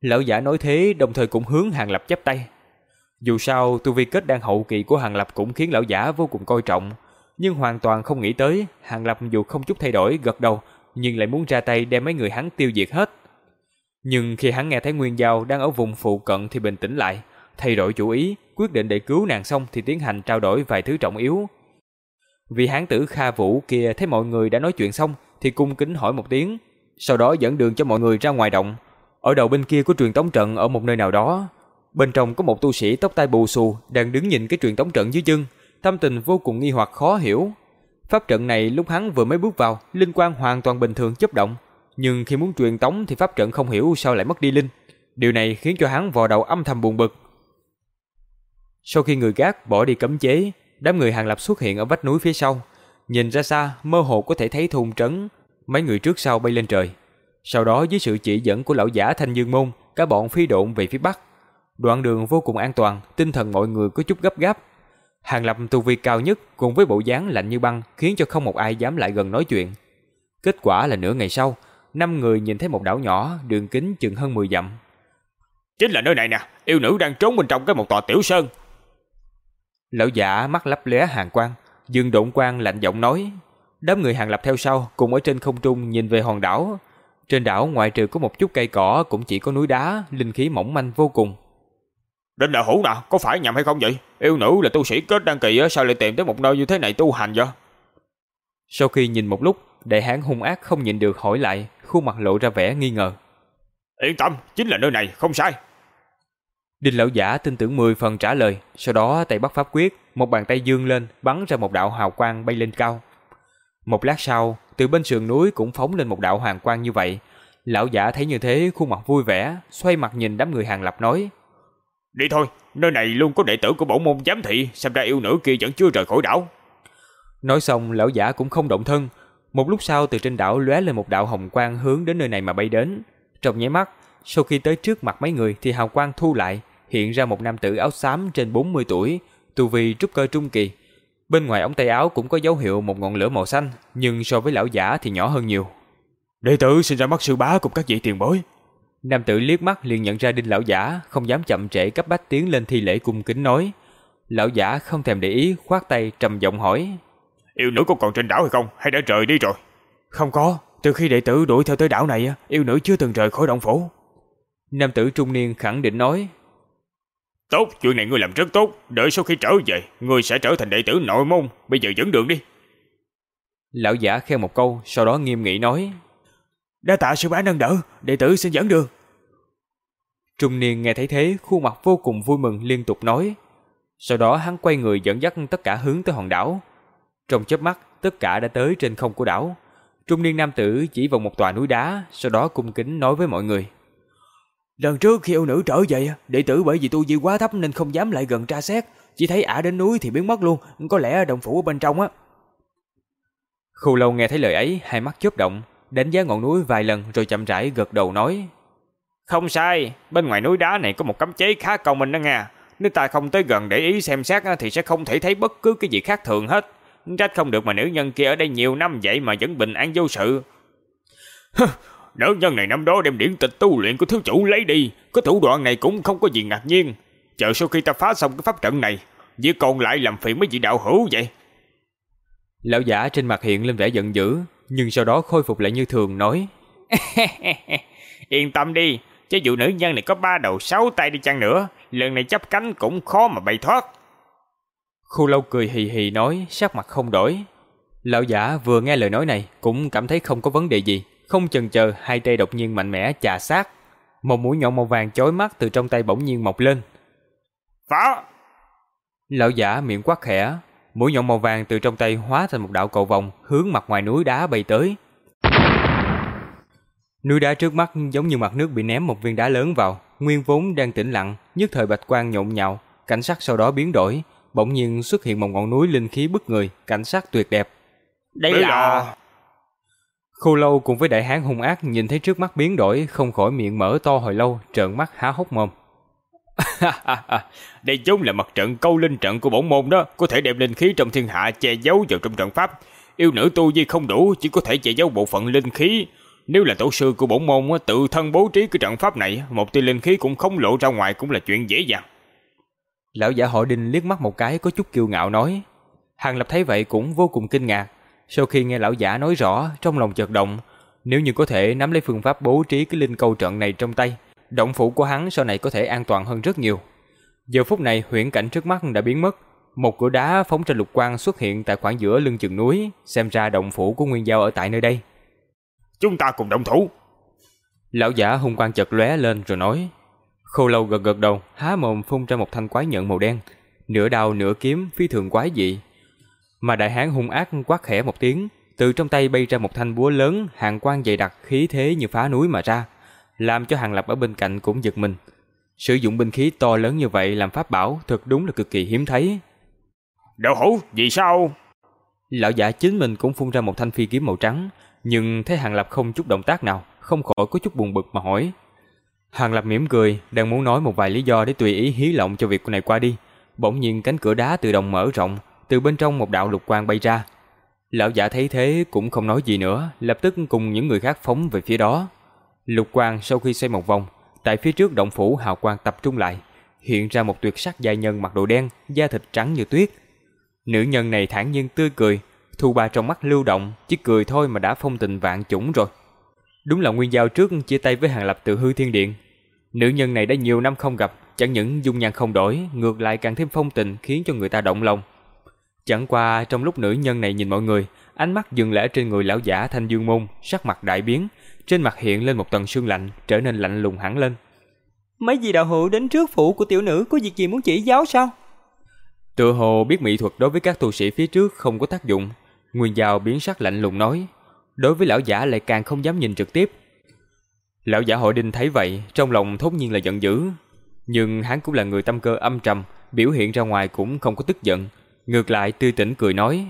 Lão giả nói thế đồng thời cũng hướng Hàng Lập chắp tay. Dù sao, tu vi kết đan hậu kỳ của Hàng Lập cũng khiến lão giả vô cùng coi trọng. nhưng hoàn toàn không nghĩ tới, Hàng Lập dù không chút thay đổi gật đầu, nhưng lại muốn ra tay đem mấy người hắn tiêu diệt hết. Nhưng khi hắn nghe thấy Nguyên Giao đang ở vùng phụ cận thì bình tĩnh lại, thay đổi chủ ý, quyết định để cứu nàng xong thì tiến hành trao đổi vài thứ trọng yếu. Vì hán tử Kha Vũ kia thấy mọi người đã nói chuyện xong thì cung kính hỏi một tiếng, sau đó dẫn đường cho mọi người ra ngoài động. Ở đầu bên kia của truyền tống trận ở một nơi nào đó, bên trong có một tu sĩ tóc tai bù xù đang đứng nhìn cái truyền tống trận dưới chân, tâm tình vô cùng nghi hoặc khó hiểu. Pháp trận này lúc hắn vừa mới bước vào, linh quang hoàn toàn bình thường chấp động, nhưng khi muốn truyền tống thì pháp trận không hiểu sao lại mất đi linh. Điều này khiến cho hắn vò đầu âm thầm buồn bực. Sau khi người gác bỏ đi cấm chế, đám người hàng lập xuất hiện ở vách núi phía sau, nhìn ra xa mơ hồ có thể thấy thùng trấn, mấy người trước sau bay lên trời. Sau đó dưới sự chỉ dẫn của lão giả Thanh Dương Môn, cả bọn phi độn về phía bắc. Đoạn đường vô cùng an toàn, tinh thần mọi người có chút gấp gáp. Hàng Lập tu vi cao nhất cùng với bộ dáng lạnh như băng khiến cho không một ai dám lại gần nói chuyện. Kết quả là nửa ngày sau, năm người nhìn thấy một đảo nhỏ, đường kính chừng hơn 10 dặm. Chính là nơi này nè, yêu nữ đang trốn bên trong cái một tòa tiểu sơn. Lão giả mắt lấp lóe hàng quang, Dương Độn Quang lạnh giọng nói. Đám người hàng lập theo sau, cùng ở trên không trung nhìn về hòn đảo. Trên đảo ngoại trừ có một chút cây cỏ, cũng chỉ có núi đá, linh khí mỏng manh vô cùng. Đinh là hủ nè, có phải nhầm hay không vậy? Yêu nữ là tu sĩ kết đăng kỳ sao lại tìm tới một nơi như thế này tu hành vậy? Sau khi nhìn một lúc, đại hán hung ác không nhịn được hỏi lại, khuôn mặt lộ ra vẻ nghi ngờ. Yên tâm, chính là nơi này, không sai. Đinh lão giả tin tưởng 10 phần trả lời, sau đó tay bắt pháp quyết, một bàn tay dương lên, bắn ra một đạo hào quang bay lên cao. Một lát sau, từ bên sườn núi cũng phóng lên một đạo hoàng quang như vậy. Lão giả thấy như thế, khuôn mặt vui vẻ, xoay mặt nhìn đám người hàng lập nói: "Đi thôi, nơi này luôn có đệ tử của bổn môn giám thị, xem ra yêu nữ kia vẫn chưa rời khỏi đảo." Nói xong, lão giả cũng không động thân. Một lúc sau từ trên đảo lóe lên một đạo hồng quang hướng đến nơi này mà bay đến. Trong nháy mắt, sau khi tới trước mặt mấy người thì hào quang thu lại, hiện ra một nam tử áo xám trên 40 tuổi, tu vi trúc cơ trung kỳ. Bên ngoài ống tay áo cũng có dấu hiệu một ngọn lửa màu xanh, nhưng so với lão giả thì nhỏ hơn nhiều. Đệ tử xin ra mắt sư bá cùng các vị tiền bối. Nam tử liếc mắt liền nhận ra đinh lão giả, không dám chậm trễ cấp bách tiến lên thi lễ cung kính nói. Lão giả không thèm để ý, khoát tay trầm giọng hỏi. Yêu nữ có còn trên đảo hay không, hay đã rời đi rồi? Không có, từ khi đệ tử đuổi theo tới đảo này, yêu nữ chưa từng rời khỏi động phủ. Nam tử trung niên khẳng định nói. Tốt, chuyện này ngươi làm rất tốt, đợi sau khi trở về, ngươi sẽ trở thành đệ tử nội môn, bây giờ dẫn đường đi. Lão giả khen một câu, sau đó nghiêm nghị nói. Đa tạ sư bá nâng đỡ, đệ tử xin dẫn đường. Trung niên nghe thấy thế, khuôn mặt vô cùng vui mừng liên tục nói. Sau đó hắn quay người dẫn dắt tất cả hướng tới hòn đảo. Trong chớp mắt, tất cả đã tới trên không của đảo. Trung niên nam tử chỉ vào một tòa núi đá, sau đó cung kính nói với mọi người. Lần trước khi yêu nữ trở về, đệ tử bởi vì tu vi quá thấp nên không dám lại gần tra xét, chỉ thấy ả đến núi thì biến mất luôn, có lẽ đồng phủ ở bên trong á. Khâu lâu nghe thấy lời ấy, hai mắt chớp động, đánh giá ngọn núi vài lần rồi chậm rãi gật đầu nói. Không sai, bên ngoài núi đá này có một cấm chế khá cầu mình đó nha. Nếu ta không tới gần để ý xem xét thì sẽ không thể thấy bất cứ cái gì khác thường hết. Trách không được mà nữ nhân kia ở đây nhiều năm vậy mà vẫn bình an vô sự. Nữ nhân này năm đó đem điển tịch tu luyện của thiếu chủ lấy đi, có thủ đoạn này cũng không có gì ngạc nhiên. Chờ sau khi ta phá xong cái pháp trận này, việc còn lại làm phiền mấy vị đạo hữu vậy. Lão giả trên mặt hiện lên vẻ giận dữ, nhưng sau đó khôi phục lại như thường nói. [laughs] Yên tâm đi, cho dù nữ nhân này có ba đầu sáu tay đi chăng nữa, lần này chấp cánh cũng khó mà bay thoát. Khu lâu cười hì hì nói, sắc mặt không đổi. Lão giả vừa nghe lời nói này cũng cảm thấy không có vấn đề gì, không chần chờ hai tay đột nhiên mạnh mẽ chà sát. Một mũi nhọn màu vàng chói mắt từ trong tay bỗng nhiên mọc lên. Phá! Lão giả miệng quát khẽ, mũi nhọn màu vàng từ trong tay hóa thành một đạo cầu vòng hướng mặt ngoài núi đá bay tới. Núi đá trước mắt giống như mặt nước bị ném một viên đá lớn vào, nguyên vốn đang tĩnh lặng, nhất thời bạch quang nhộn nhạo, cảnh sắc sau đó biến đổi, bỗng nhiên xuất hiện một ngọn núi linh khí bức người, cảnh sắc tuyệt đẹp. Đây là... Khô lâu cùng với đại hán hung ác nhìn thấy trước mắt biến đổi, không khỏi miệng mở to hồi lâu, trợn mắt há hốc mồm. [laughs] Đây giống là mặt trận câu linh trận của bổn môn đó, có thể đem linh khí trong thiên hạ che giấu vào trong trận pháp. Yêu nữ tu vi không đủ, chỉ có thể che giấu bộ phận linh khí. Nếu là tổ sư của bổn môn tự thân bố trí cái trận pháp này, một tia linh khí cũng không lộ ra ngoài cũng là chuyện dễ dàng. Lão giả họ Đinh liếc mắt một cái có chút kiêu ngạo nói. Hàng Lập thấy vậy cũng vô cùng kinh ngạc. Sau khi nghe lão giả nói rõ, trong lòng chợt động, nếu như có thể nắm lấy phương pháp bố trí cái linh câu trận này trong tay, động phủ của hắn sau này có thể an toàn hơn rất nhiều. Giờ phút này huyễn cảnh trước mắt đã biến mất, một cửa đá phóng trên lục quang xuất hiện tại khoảng giữa lưng chừng núi, xem ra động phủ của Nguyên Giao ở tại nơi đây. Chúng ta cùng động thủ. Lão giả hung quang chợt lóe lên rồi nói. Khô lâu gật gật đầu, há mồm phun ra một thanh quái nhận màu đen, nửa đao nửa kiếm phi thường quái dị. Mà đại hán hung ác quát khẽ một tiếng, từ trong tay bay ra một thanh búa lớn, hàng quang dày đặc khí thế như phá núi mà ra, làm cho hàng lập ở bên cạnh cũng giật mình. Sử dụng binh khí to lớn như vậy làm pháp bảo thật đúng là cực kỳ hiếm thấy. Đậu hũ, vì sao? Lão giả chính mình cũng phun ra một thanh phi kiếm màu trắng, nhưng thấy Hàng Lập không chút động tác nào, không khỏi có chút buồn bực mà hỏi. Hàng Lập mỉm cười, đang muốn nói một vài lý do để tùy ý hí lộng cho việc này qua đi. Bỗng nhiên cánh cửa đá tự động mở rộng, từ bên trong một đạo lục quang bay ra. Lão giả thấy thế cũng không nói gì nữa, lập tức cùng những người khác phóng về phía đó. Lục quang sau khi xoay một vòng, tại phía trước động phủ hào quang tập trung lại, hiện ra một tuyệt sắc giai nhân mặc đồ đen, da thịt trắng như tuyết. Nữ nhân này thản nhiên tươi cười, thu ba trong mắt lưu động, chỉ cười thôi mà đã phong tình vạn chủng rồi. Đúng là nguyên giao trước chia tay với Hàng Lập từ hư thiên điện. Nữ nhân này đã nhiều năm không gặp, chẳng những dung nhan không đổi, ngược lại càng thêm phong tình khiến cho người ta động lòng. Chẳng qua trong lúc nữ nhân này nhìn mọi người, ánh mắt dừng lại trên người lão giả Thanh Dương Môn, sắc mặt đại biến, trên mặt hiện lên một tầng sương lạnh, trở nên lạnh lùng hẳn lên. Mấy vị đạo hữu đến trước phủ của tiểu nữ có việc gì muốn chỉ giáo sao? Tựa hồ biết mỹ thuật đối với các tu sĩ phía trước không có tác dụng, Nguyên Giao biến sắc lạnh lùng nói, đối với lão giả lại càng không dám nhìn trực tiếp. Lão giả hội đinh thấy vậy, trong lòng thốt nhiên là giận dữ, nhưng hắn cũng là người tâm cơ âm trầm, biểu hiện ra ngoài cũng không có tức giận, ngược lại tươi tỉnh cười nói: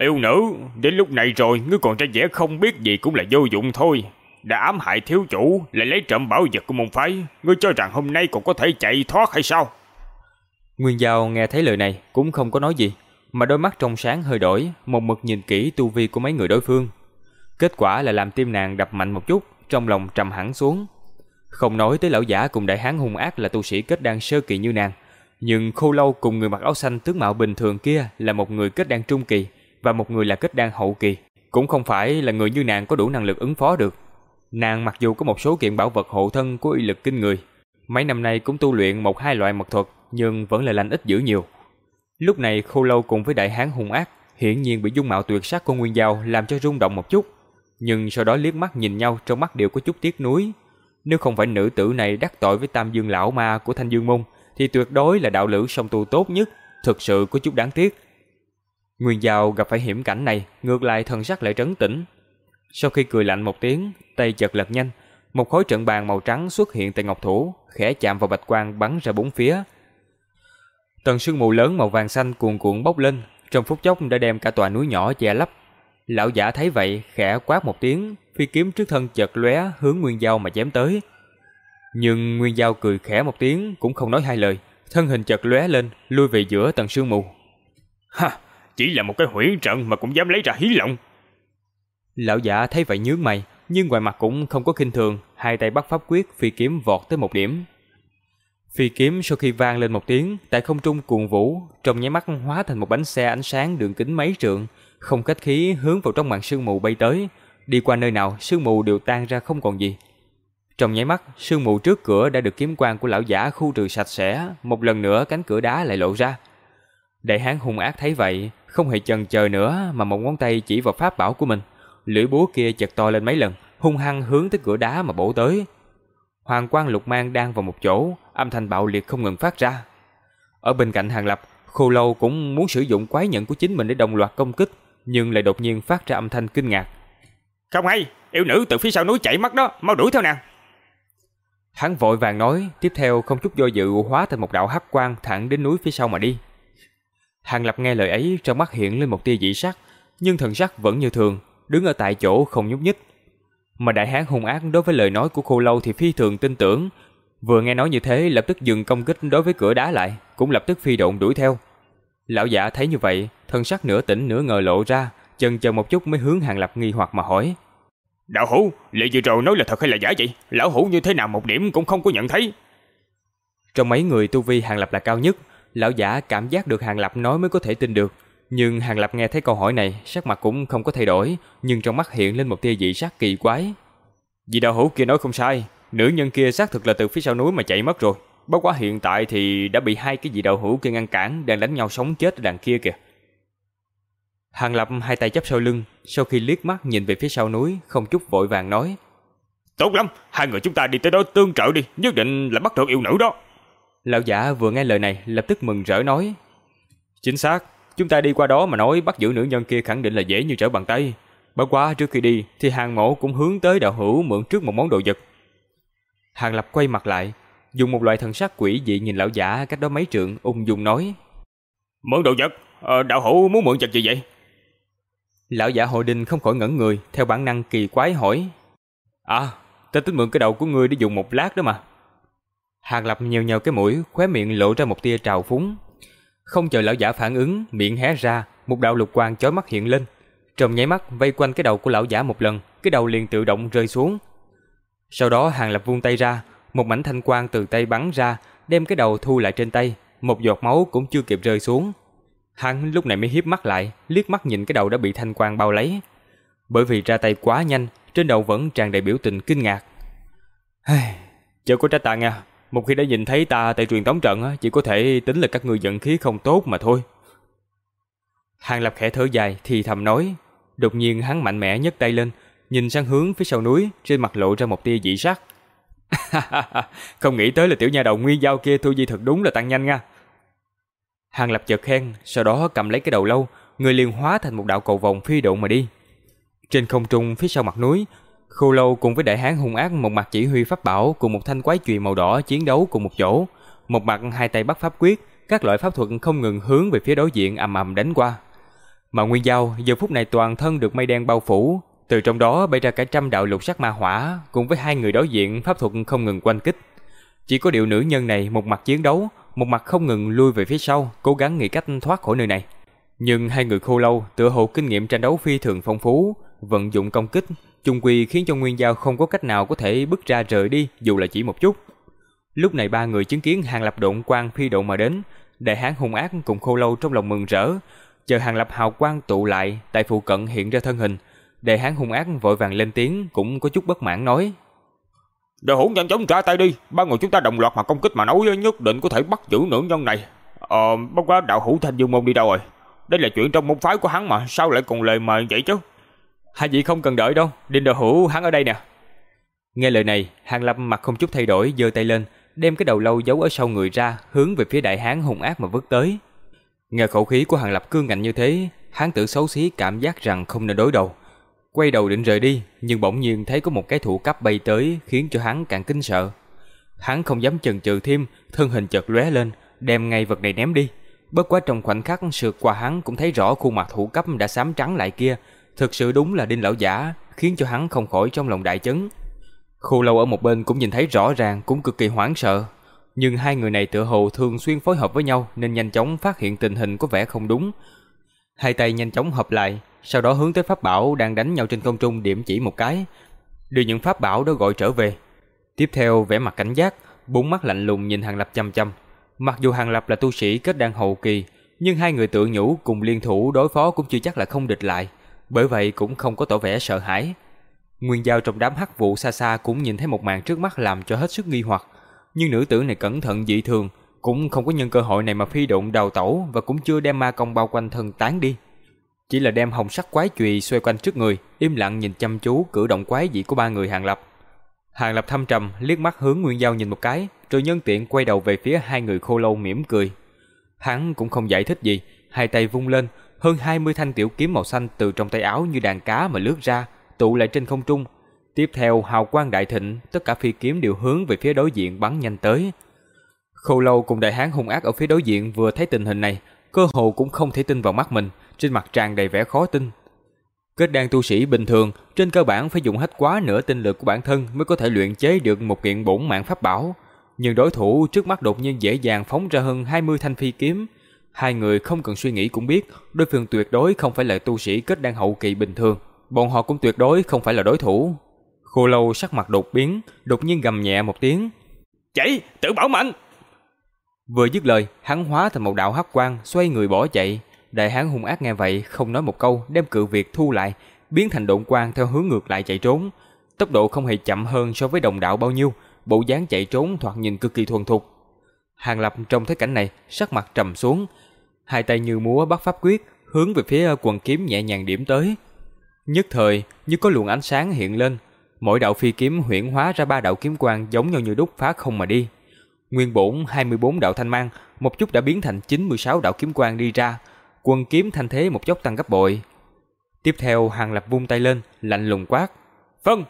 "Yêu nữ, đến lúc này rồi, ngươi còn ra vẻ không biết gì cũng là vô dụng thôi." Đã ám hại thiếu chủ Lại lấy trộm bảo vật của môn phái Ngươi cho rằng hôm nay còn có thể chạy thoát hay sao Nguyên Giao nghe thấy lời này Cũng không có nói gì mà đôi mắt trong sáng hơi đổi Một mực nhìn kỹ tu vi của mấy người đối phương. Kết quả là làm tim nàng đập mạnh một chút Trong lòng trầm hẳn xuống. Không nói tới lão giả cùng đại hán hung ác Là tu sĩ kết đan sơ kỳ như nàng Nhưng khô lâu cùng người mặc áo xanh tướng mạo bình thường kia Là một người kết đan trung kỳ Và một người là kết đan hậu kỳ. Cũng không phải là người như nàng có đủ năng lực ứng phó được. Nàng mặc dù có một số kiện bảo vật hộ thân có uy lực kinh người, mấy năm nay cũng tu luyện một hai loại mật thuật nhưng vẫn là lành ít dữ nhiều. Lúc này Khô Lâu cùng với đại hán hung ác, hiển nhiên bị dung mạo tuyệt sắc của Nguyên Giao làm cho rung động một chút, nhưng sau đó liếc mắt nhìn nhau trong mắt đều có chút tiếc nuối. Nếu không phải nữ tử này đắc tội với Tam Dương lão ma của Thanh Dương môn, thì tuyệt đối là đạo lữ song tu tốt nhất, thực sự có chút đáng tiếc. Nguyên Giao gặp phải hiểm cảnh này, ngược lại thần sắc lại trấn tĩnh, sau khi cười lạnh một tiếng, tay chợt lật nhanh, một khối trận bàn màu trắng xuất hiện tại ngọc thủ, khẽ chạm vào bạch quang bắn ra bốn phía. Tầng sương mù lớn màu vàng xanh cuồn cuộn bốc lên, trong phút chốc đã đem cả tòa núi nhỏ che lấp. Lão giả thấy vậy, khẽ quát một tiếng, phi kiếm trước thân chợt lóe hướng Nguyên Giao mà chém tới. Nhưng Nguyên Giao cười khẽ một tiếng, cũng không nói hai lời, thân hình chợt lóe lên, lui về giữa tầng sương mù. Ha, chỉ là một cái huyễn trận mà cũng dám lấy ra hí lộng. Lão giả thấy vậy nhướng mày, nhưng ngoài mặt cũng không có khinh thường, hai tay bắt pháp quyết phi kiếm vọt tới một điểm. Phi kiếm sau khi vang lên một tiếng, tại không trung cuồng vũ, trong nháy mắt hóa thành một bánh xe ánh sáng đường kính mấy trượng, không cách khí hướng vào trong màn sương mù bay tới, đi qua nơi nào sương mù đều tan ra không còn gì. Trong nháy mắt, sương mù trước cửa đã được kiếm quang của lão giả khu trừ sạch sẽ, một lần nữa cánh cửa đá lại lộ ra. Đại hán hung ác thấy vậy, không hề chần chờ nữa mà một ngón tay chỉ vào pháp bảo của mình lưỡi búa kia chật to lên mấy lần, hung hăng hướng tới cửa đá mà bổ tới. Hoàng quang lục mang đang vào một chỗ, âm thanh bạo liệt không ngừng phát ra. Ở bên cạnh Hàng Lập, Khô Lâu cũng muốn sử dụng quái nhận của chính mình để đồng loạt công kích, nhưng lại đột nhiên phát ra âm thanh kinh ngạc. Không hay, yêu nữ từ phía sau núi chạy mất đó, mau đuổi theo nàng. Hắn vội vàng nói, tiếp theo không chút do dự hóa thành một đạo hắc quang thẳng đến núi phía sau mà đi. Hàng Lập nghe lời ấy trong mắt hiện lên một tia dị sắc, nhưng thần sắc vẫn như thường, đứng ở tại chỗ không nhúc nhích. Mà đại hán hung ác đối với lời nói của khô lâu thì phi thường tin tưởng. Vừa nghe nói như thế lập tức dừng công kích đối với cửa đá lại, cũng lập tức phi độn đuổi theo. Lão giả thấy như vậy, thân sắc nửa tỉnh nửa ngờ lộ ra, chần chờ một chút mới hướng hàng lập nghi hoặc mà hỏi. Đạo hữu, lời vừa rồi nói là thật hay là giả vậy? Lão hữu như thế nào một điểm cũng không có nhận thấy. Trong mấy người tu vi hàng lập là cao nhất, lão giả cảm giác được hàng lập nói mới có thể tin được. Nhưng Hàng Lập nghe thấy câu hỏi này, sắc mặt cũng không có thay đổi, nhưng trong mắt hiện lên một tia dị sắc kỳ quái. Vị đạo hữu kia nói không sai, nữ nhân kia xác thực là từ phía sau núi mà chạy mất rồi. Bất quá hiện tại thì đã bị hai cái vị đạo hữu kia ngăn cản, đang đánh nhau sống chết ở đằng kia kìa. Hàng Lập hai tay chắp sau lưng, sau khi liếc mắt nhìn về phía sau núi, không chút vội vàng nói. Tốt lắm, hai người chúng ta đi tới đó tương trợ đi, nhất định là bắt được yêu nữ đó. Lão giả vừa nghe lời này lập tức mừng rỡ nói. Chính xác, chúng ta đi qua đó mà nói bắt giữ nữ nhân kia khẳng định là dễ như trở bàn tay. Bất quá trước khi đi thì hàng mẫu cũng hướng tới đạo hữu mượn trước một món đồ vật. Hàng lập quay mặt lại, dùng một loại thần sắc quỷ dị nhìn lão giả cách đó mấy trượng ung dung nói. Mượn đồ vật? Ờ, đạo hữu muốn mượn vật gì vậy? Lão giả hội đinh không khỏi ngẩn người, theo bản năng kỳ quái hỏi. À, ta tính mượn cái đầu của ngươi để dùng một lát đó mà. Hàng Lập nhèo nhèo cái mũi, khóe miệng lộ ra một tia trào phúng. Không chờ lão giả phản ứng, miệng hé ra, một đạo lục quang chói mắt hiện lên. Trong nháy mắt vây quanh cái đầu của lão giả một lần, cái đầu liền tự động rơi xuống. Sau đó Hàng Lập vung tay ra, một mảnh thanh quang từ tay bắn ra, đem cái đầu thu lại trên tay, một giọt máu cũng chưa kịp rơi xuống. Hắn lúc này mới hiếp mắt lại, liếc mắt nhìn cái đầu đã bị thanh quang bao lấy. Bởi vì ra tay quá nhanh, trên đầu vẫn tràn đầy biểu tình kinh ngạc. Chớ có trách ta nha, một khi đã nhìn thấy ta tại truyền tống trận chỉ có thể tính là các người giận khí không tốt mà thôi. Hàng Lập khẽ thở dài thì thầm nói, đột nhiên hắn mạnh mẽ nhấc tay lên, nhìn sang hướng phía sau núi, trên mặt lộ ra một tia dị sắc. [laughs] không nghĩ tới là tiểu nha đầu nguyên giao kia thu di thật đúng là tăng nhanh nha. Hàng Lập chợt khen, sau đó cầm lấy cái đầu lâu, người liền hóa thành một đạo cầu vòng phi độn mà đi. Trên không trung phía sau mặt núi, Khô Lâu cùng với đại hán hung ác một mặt chỉ huy pháp bảo cùng một thanh quái chùy màu đỏ chiến đấu cùng một chỗ, một mặt hai tay bắt pháp quyết, các loại pháp thuật không ngừng hướng về phía đối diện ầm ầm đánh qua. Mà Nguyên Giao giờ phút này toàn thân được mây đen bao phủ, từ trong đó bay ra cả trăm đạo lục sắc ma hỏa, cùng với hai người đối diện pháp thuật không ngừng quanh kích. Chỉ có điều nữ nhân này một mặt chiến đấu, một mặt không ngừng lui về phía sau, cố gắng nghĩ cách thoát khỏi nơi này. Nhưng hai người khô lâu tựa hồ kinh nghiệm tranh đấu phi thường phong phú, vận dụng công kích, chung quy khiến cho Nguyên Giao không có cách nào có thể bước ra rời đi dù là chỉ một chút. Lúc này ba người chứng kiến hàng lập độn quang phi độn mà đến, đại hán hung ác cùng khô lâu trong lòng mừng rỡ, chờ hàng lập hào quang tụ lại tại phụ cận hiện ra thân hình, đại hán hung ác vội vàng lên tiếng cũng có chút bất mãn nói: Đồ hỗn nhanh chóng ra tay đi, ba người chúng ta đồng loạt mà công kích mà nói nhất định có thể bắt giữ nữ nhân này. Ờ, bất quá đạo hữu thanh dương môn đi đâu rồi? Đây là chuyện trong môn phái của hắn mà, sao lại còn lời mời vậy chứ? Hai vị không cần đợi đâu, Đinh đạo hữu hắn ở đây nè. Nghe lời này, Hàng lâm mặt không chút thay đổi, giơ tay lên, đem cái đầu lâu giấu ở sau người ra, hướng về phía đại hán hung ác mà vứt tới. Nghe khẩu khí của Hàng Lập cương ngạnh như thế, hán tử xấu xí cảm giác rằng không nên đối đầu. Quay đầu định rời đi, nhưng bỗng nhiên thấy có một cái thủ cấp bay tới, khiến cho hắn càng kinh sợ. Hắn không dám chần chừ thêm, thân hình chợt lóe lên, đem ngay vật này ném đi. Bất quá trong khoảnh khắc sượt qua hắn cũng thấy rõ khuôn mặt thủ cấp đã xám trắng lại kia, thực sự đúng là đinh lão giả, khiến cho hắn không khỏi trong lòng đại chấn. Khô lâu ở một bên cũng nhìn thấy rõ ràng, cũng cực kỳ hoảng sợ. Nhưng hai người này tựa hồ thường xuyên phối hợp với nhau nên nhanh chóng phát hiện tình hình có vẻ không đúng. Hai tay nhanh chóng hợp lại, sau đó hướng tới pháp bảo đang đánh nhau trên không trung điểm chỉ một cái, đưa những pháp bảo đó gọi trở về. Tiếp theo vẻ mặt cảnh giác, bốn mắt lạnh lùng nhìn Hàng Lập chăm chăm. Mặc dù Hàng Lập là tu sĩ kết đan hậu kỳ, nhưng hai người tự nhủ cùng liên thủ đối phó cũng chưa chắc là không địch lại, bởi vậy cũng không có tỏ vẻ sợ hãi. Nguyên Giao trong đám hắc vụ xa xa cũng nhìn thấy một màn trước mắt làm cho hết sức nghi hoặc, nhưng nữ tử này cẩn thận dị thường, cũng không có nhân cơ hội này mà phi độn đào tẩu và cũng chưa đem ma công bao quanh thân tán đi. Chỉ là đem hồng sắc quái chùy xoay quanh trước người, im lặng nhìn chăm chú cử động quái dị của ba người Hàng Lập. Hàng Lập thâm trầm, liếc mắt hướng Nguyên Giao nhìn một cái, rồi nhân tiện quay đầu về phía hai người khô lâu mỉm cười. Hắn cũng không giải thích gì, hai tay vung lên, hơn 20 thanh tiểu kiếm màu xanh từ trong tay áo như đàn cá mà lướt ra, tụ lại trên không trung. Tiếp theo hào quang đại thịnh, tất cả phi kiếm đều hướng về phía đối diện bắn nhanh tới. Khô lâu cùng đại hán hung ác ở phía đối diện vừa thấy tình hình này, cơ hồ cũng không thể tin vào mắt mình, trên mặt tràn đầy vẻ khó tin. Kết đan tu sĩ bình thường, trên cơ bản phải dùng hết quá nửa tinh lực của bản thân mới có thể luyện chế được một kiện bổn mạng pháp bảo. Nhưng đối thủ trước mắt đột nhiên dễ dàng phóng ra hơn 20 thanh phi kiếm. Hai người không cần suy nghĩ cũng biết, đối phương tuyệt đối không phải là tu sĩ kết đan hậu kỳ bình thường. Bọn họ cũng tuyệt đối không phải là đối thủ. Khô lâu sắc mặt đột biến, đột nhiên gầm nhẹ một tiếng. Chạy, tự bảo mạnh! Vừa dứt lời, hắn hóa thành một đạo hắc quang, xoay người bỏ chạy. đại hán hung ác nghe vậy không nói một câu, đem cự việc thu lại, biến thành độn quang theo hướng ngược lại chạy trốn. Tốc độ không hề chậm hơn so với đồng đạo bao nhiêu, bộ dáng chạy trốn thoạt nhìn cực kỳ thuần thục. Hàng Lập trong thấy cảnh này, sắc mặt trầm xuống, hai tay như múa bắt pháp quyết, hướng về phía ờ, quần kiếm nhẹ nhàng điểm tới. Nhất thời, như có luồng ánh sáng hiện lên, mỗi đạo phi kiếm huyễn hóa ra ba đạo kiếm quang giống nhau như đúc phá không mà đi. Nguyên bổn 24 đạo thanh mang, một chút đã biến thành 96 đạo kiếm quang đi ra, quần kiếm thanh thế một chốc tăng gấp bội. Tiếp theo Hàng Lập vung tay lên, lạnh lùng quát. Phân!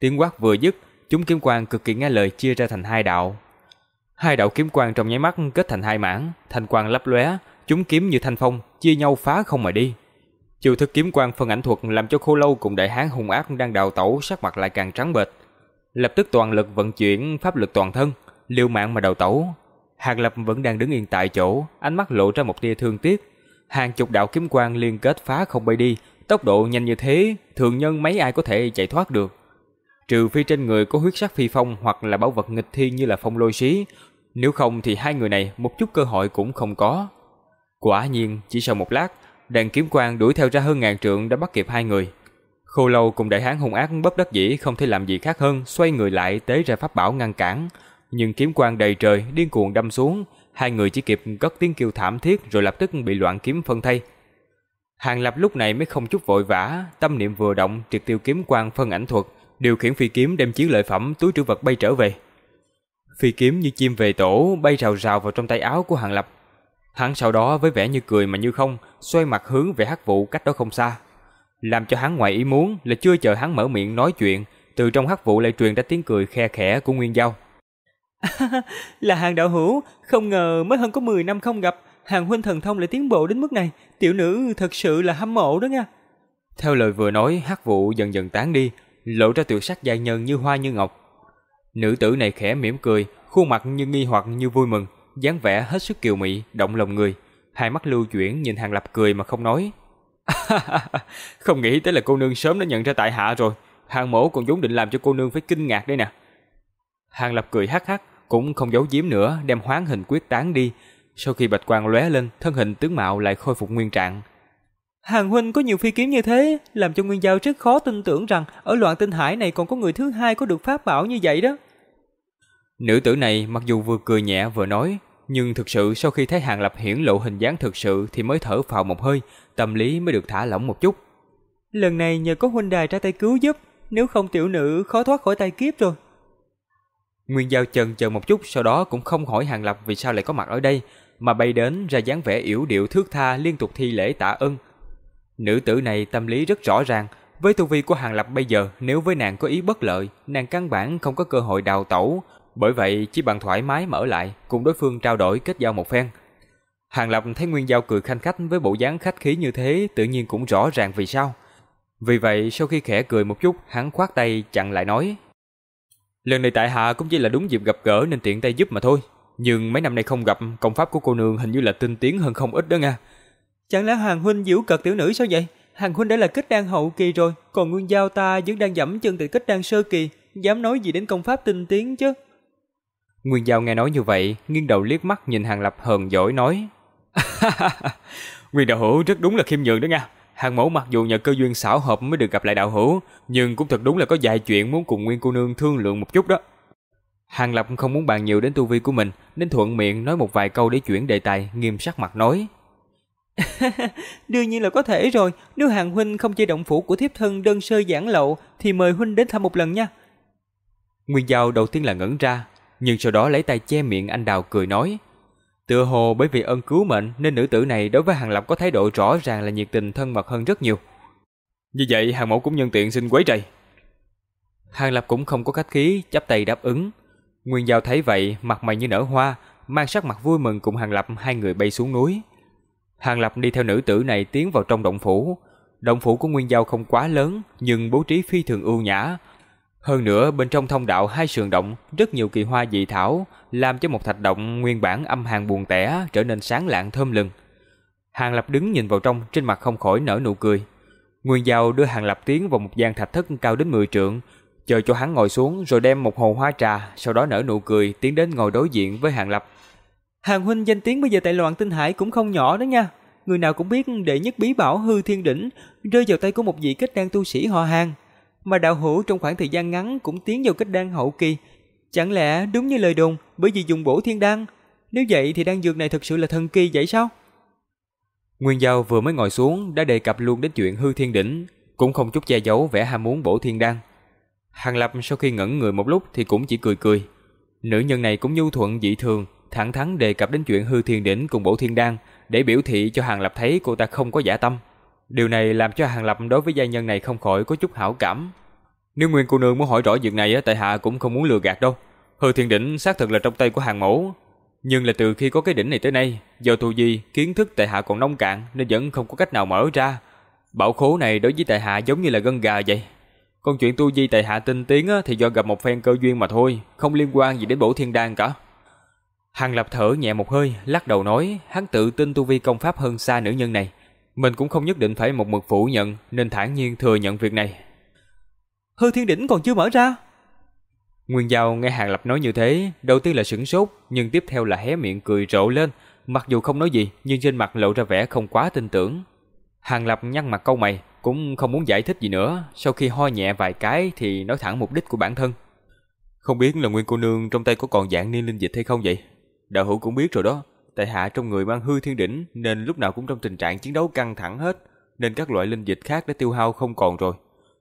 Tiếng quát vừa dứt, chúng kiếm quang cực kỳ nghe lời chia ra thành hai đạo. Hai đạo kiếm quang trong nháy mắt kết thành hai mảng, thanh quang lấp lóe, chúng kiếm như thanh phong, chia nhau phá không mà đi. Chiêu thức kiếm quang phân ảnh thuật làm cho Khô Lâu cùng đại hán hung ác đang đào tẩu sắc mặt lại càng trắng bệch. Lập tức toàn lực vận chuyển pháp lực toàn thân, liều mạng mà đào tẩu. Hàng Lập vẫn đang đứng yên tại chỗ, ánh mắt lộ ra một tia thương tiếc. Hàng chục đạo kiếm quang liên kết phá không bay đi, tốc độ nhanh như thế, thường nhân mấy ai có thể chạy thoát được. Trừ phi trên người có huyết sắc phi phong hoặc là bảo vật nghịch thiên như là phong lôi xí, nếu không thì hai người này một chút cơ hội cũng không có. Quả nhiên, chỉ sau một lát, đàn kiếm quang đuổi theo ra hơn ngàn trượng đã bắt kịp hai người. Khô lâu cùng đại hán hung ác bất đắc dĩ không thể làm gì khác hơn xoay người lại tế ra pháp bảo ngăn cản. Nhưng kiếm quang đầy trời điên cuồng đâm xuống, hai người chỉ kịp cất tiếng kêu thảm thiết rồi lập tức bị loạn kiếm phân thay. Hàng Lập lúc này mới không chút vội vã, tâm niệm vừa động triệt tiêu kiếm quang phân ảnh thuật, điều khiển phi kiếm đem chiến lợi phẩm túi trữ vật bay trở về. Phi kiếm như chim về tổ bay rào rào vào trong tay áo của Hàng Lập. Hắn sau đó với vẻ như cười mà như không, xoay mặt hướng về hắc vụ cách đó không xa. Làm cho hắn ngoài ý muốn là chưa chờ hắn mở miệng nói chuyện, từ trong hắc vụ lại truyền ra tiếng cười khe khẽ của Nguyên Giao. [laughs] là hàng đạo hữu, không ngờ mới hơn có 10 năm không gặp, hàng huynh thần thông lại tiến bộ đến mức này, tiểu nữ thật sự là hâm mộ đó nha. Theo lời vừa nói, hắc vụ dần dần tán đi, lộ ra tuyệt sắc dài nhân như hoa như ngọc. Nữ tử này khẽ mỉm cười, khuôn mặt như nghi hoặc như vui mừng, dáng vẻ hết sức kiều mị, động lòng người. Hai mắt lưu chuyển nhìn Hàng Lập cười mà không nói. [laughs] không nghĩ tới là cô nương sớm đã nhận ra tại hạ rồi. Hàng mổ còn vốn định làm cho cô nương phải kinh ngạc đây nè. Hàng Lập cười hắc hắc, cũng không giấu giếm nữa, đem hoán hình quyết tán đi. Sau khi bạch quang lóe lên, thân hình tướng mạo lại khôi phục nguyên trạng. Hàng huynh có nhiều phi kiếm như thế, làm cho Nguyên Giao rất khó tin tưởng rằng ở loạn tinh hải này còn có người thứ hai có được pháp bảo như vậy đó. Nữ tử này mặc dù vừa cười nhẹ vừa nói, nhưng thực sự sau khi thấy Hàng Lập hiển lộ hình dáng thực sự thì mới thở phào một hơi, tâm lý mới được thả lỏng một chút. Lần này nhờ có huynh đài ra tay cứu giúp, nếu không tiểu nữ khó thoát khỏi tay kiếp rồi. Nguyên Giao chần chờ một chút sau đó cũng không hỏi Hàng Lập vì sao lại có mặt ở đây, mà bay đến ra dáng vẻ yểu điệu thước tha liên tục thi lễ tạ ơn. Nữ tử này tâm lý rất rõ ràng, với tu vi của Hàng Lập bây giờ nếu với nàng có ý bất lợi, nàng căn bản không có cơ hội đào tẩu, bởi vậy chỉ bằng thoải mái mở lại, cùng đối phương trao đổi kết giao một phen. Hàng Lập thấy Nguyên Giao cười khanh khách với bộ dáng khách khí như thế, tự nhiên cũng rõ ràng vì sao. Vì vậy, sau khi khẽ cười một chút, hắn khoát tay chặn lại nói. Lần này tại hạ cũng chỉ là đúng dịp gặp gỡ nên tiện tay giúp mà thôi. Nhưng mấy năm nay không gặp, công pháp của cô nương hình như là tinh tiến hơn không ít đó nha. Chẳng lẽ Hàng Huynh giễu cợt tiểu nữ sao vậy? Hàng Huynh đã là kết đan hậu kỳ rồi, còn Nguyên Giao ta vẫn đang dẫm chân tại kết đan sơ kỳ, dám nói gì đến công pháp tinh tiến chứ? Nguyên Giao nghe nói như vậy, nghiêng đầu liếc mắt nhìn Hàng Lập hờn dỗi nói. [laughs] Nguyên đạo hữu rất đúng là khiêm nhường đó nha. Hàng mẫu mặc dù nhờ cơ duyên xảo hợp mới được gặp lại đạo hữu, nhưng cũng thật đúng là có vài chuyện muốn cùng Nguyên cô nương thương lượng một chút đó. Hàng Lập không muốn bàn nhiều đến tu vi của mình, nên thuận miệng nói một vài câu để chuyển đề tài, nghiêm sắc mặt nói. Đương nhiên là có thể rồi, nếu Hàng huynh không chơi động phủ của thiếp thân đơn sơ giảng lậu thì mời huynh đến thăm một lần nha. Nguyên Giao đầu tiên là ngẩn ra, nhưng sau đó lấy tay che miệng anh Đào cười nói. Tựa hồ bởi vì ân cứu mệnh nên nữ tử này đối với Hàng Lập có thái độ rõ ràng là nhiệt tình thân mật hơn rất nhiều. Như vậy Hàng Mẫu cũng nhân tiện xin quấy rầy. Hàng Lập cũng không có khách khí, chắp tay đáp ứng. Nguyên Giao thấy vậy, mặt mày như nở hoa, mang sắc mặt vui mừng cùng Hàng Lập hai người bay xuống núi. Hàng Lập đi theo nữ tử này tiến vào trong động phủ. Động phủ của Nguyên Giao không quá lớn, nhưng bố trí phi thường ưu nhã, hơn nữa bên trong thông đạo hai sườn động rất nhiều kỳ hoa dị thảo, làm cho một thạch động nguyên bản âm hàn buồn tẻ trở nên sáng lạng thơm lừng. Hàng Lập đứng nhìn vào trong, trên mặt không khỏi nở nụ cười. Nguyên Giao đưa Hàng Lập tiến vào một gian thạch thất cao đến 10 trượng, chờ cho hắn ngồi xuống rồi đem một hồ hoa trà, sau đó nở nụ cười tiến đến ngồi đối diện với Hàng Lập. Hàng huynh danh tiếng bây giờ tại loạn tinh hải cũng không nhỏ đó nha. người nào cũng biết đệ nhất bí bảo hư thiên đỉnh rơi vào tay của một vị kết đan tu sĩ họ hàng, mà đạo hữu trong khoảng thời gian ngắn cũng tiến vào kết đan hậu kỳ. Chẳng lẽ đúng như lời đồn bởi vì dùng bổ thiên đan? Nếu vậy thì đan dược này thực sự là thần kỳ vậy sao? Nguyên Giao vừa mới ngồi xuống đã đề cập luôn đến chuyện hư thiên đỉnh, cũng không chút che giấu vẻ ham muốn bổ thiên đan. Hàng Lập sau khi ngẩn người một lúc thì cũng chỉ cười cười. Nữ nhân này cũng nhu thuận dị thường, thẳng thắn đề cập đến chuyện hư thiên đỉnh cùng bổ thiên đan để biểu thị cho Hàng Lập thấy cô ta không có giả tâm. Điều này làm cho Hàng Lập đối với gia nhân này không khỏi có chút hảo cảm. Nếu Nguyên cô nương muốn hỏi rõ việc này, tại hạ cũng không muốn lừa gạt đâu. Hư thiên đỉnh xác thực là trong tay của hàng mẫu, nhưng là từ khi có cái đỉnh này tới nay, do tu gì kiến thức tại hạ còn nông cạn nên vẫn không có cách nào mở ra. Bảo khố này đối với tại hạ giống như là gân gà vậy. Còn chuyện tu di tại hạ tinh tiến thì do gặp một phen cơ duyên mà thôi, không liên quan gì đến bổ thiên đan cả. Hàng Lập thở nhẹ một hơi, lắc đầu nói, hắn tự tin tu vi công pháp hơn xa nữ nhân này. Mình cũng không nhất định phải một mực phủ nhận, nên thản nhiên thừa nhận việc này. Hư thiên đỉnh còn chưa mở ra. Nguyên Giao nghe Hàng Lập nói như thế, đầu tiên là sửng sốt, nhưng tiếp theo là hé miệng cười rộ lên, mặc dù không nói gì, nhưng trên mặt lộ ra vẻ không quá tin tưởng. Hàng Lập nhăn mặt câu mày, cũng không muốn giải thích gì nữa, sau khi ho nhẹ vài cái thì nói thẳng mục đích của bản thân. Không biết là Nguyên cô nương trong tay có còn dạng niên linh dịch hay không vậy? Đạo hữu cũng biết rồi đó, tại hạ trong người mang hư thiên đỉnh nên lúc nào cũng trong tình trạng chiến đấu căng thẳng hết, nên các loại linh dịch khác đã tiêu hao không còn rồi.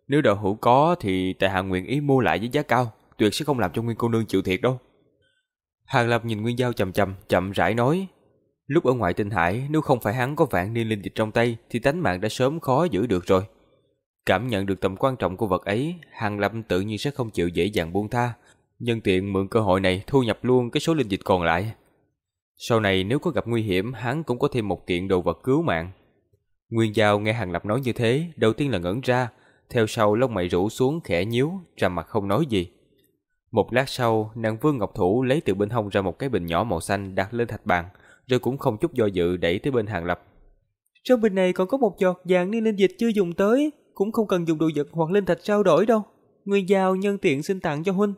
Nếu đạo hữu có thì tại hạ nguyện ý mua lại với giá cao, tuyệt sẽ không làm cho Nguyên cô nương chịu thiệt đâu. Hàng Lập nhìn Nguyên Giao chậm chậm, chậm rãi nói, lúc ở ngoại tinh hải nếu không phải hắn có vạn niên linh dịch trong tay thì tánh mạng đã sớm khó giữ được rồi. Cảm nhận được tầm quan trọng của vật ấy, Hàng Lập tự nhiên sẽ không chịu dễ dàng buông tha, nhân tiện mượn cơ hội này thu nhập luôn cái số linh dịch còn lại. Sau này nếu có gặp nguy hiểm, hắn cũng có thêm một kiện đồ vật cứu mạng. Nguyên Giao nghe Hàng Lập nói như thế, đầu tiên là ngẩn ra, theo sau lông mày rũ xuống khẽ nhíu, trầm mặt không nói gì. Một lát sau, nàng Vương Ngọc Thủ lấy từ bên hông ra một cái bình nhỏ màu xanh đặt lên thạch bàn, rồi cũng không chút do dự đẩy tới bên Hàng Lập. Trong bình này còn có một giọt vàng niên linh dịch chưa dùng tới, cũng không cần dùng đồ vật hoặc linh thạch trao đổi đâu. Nguyên Giao nhân tiện xin tặng cho huynh.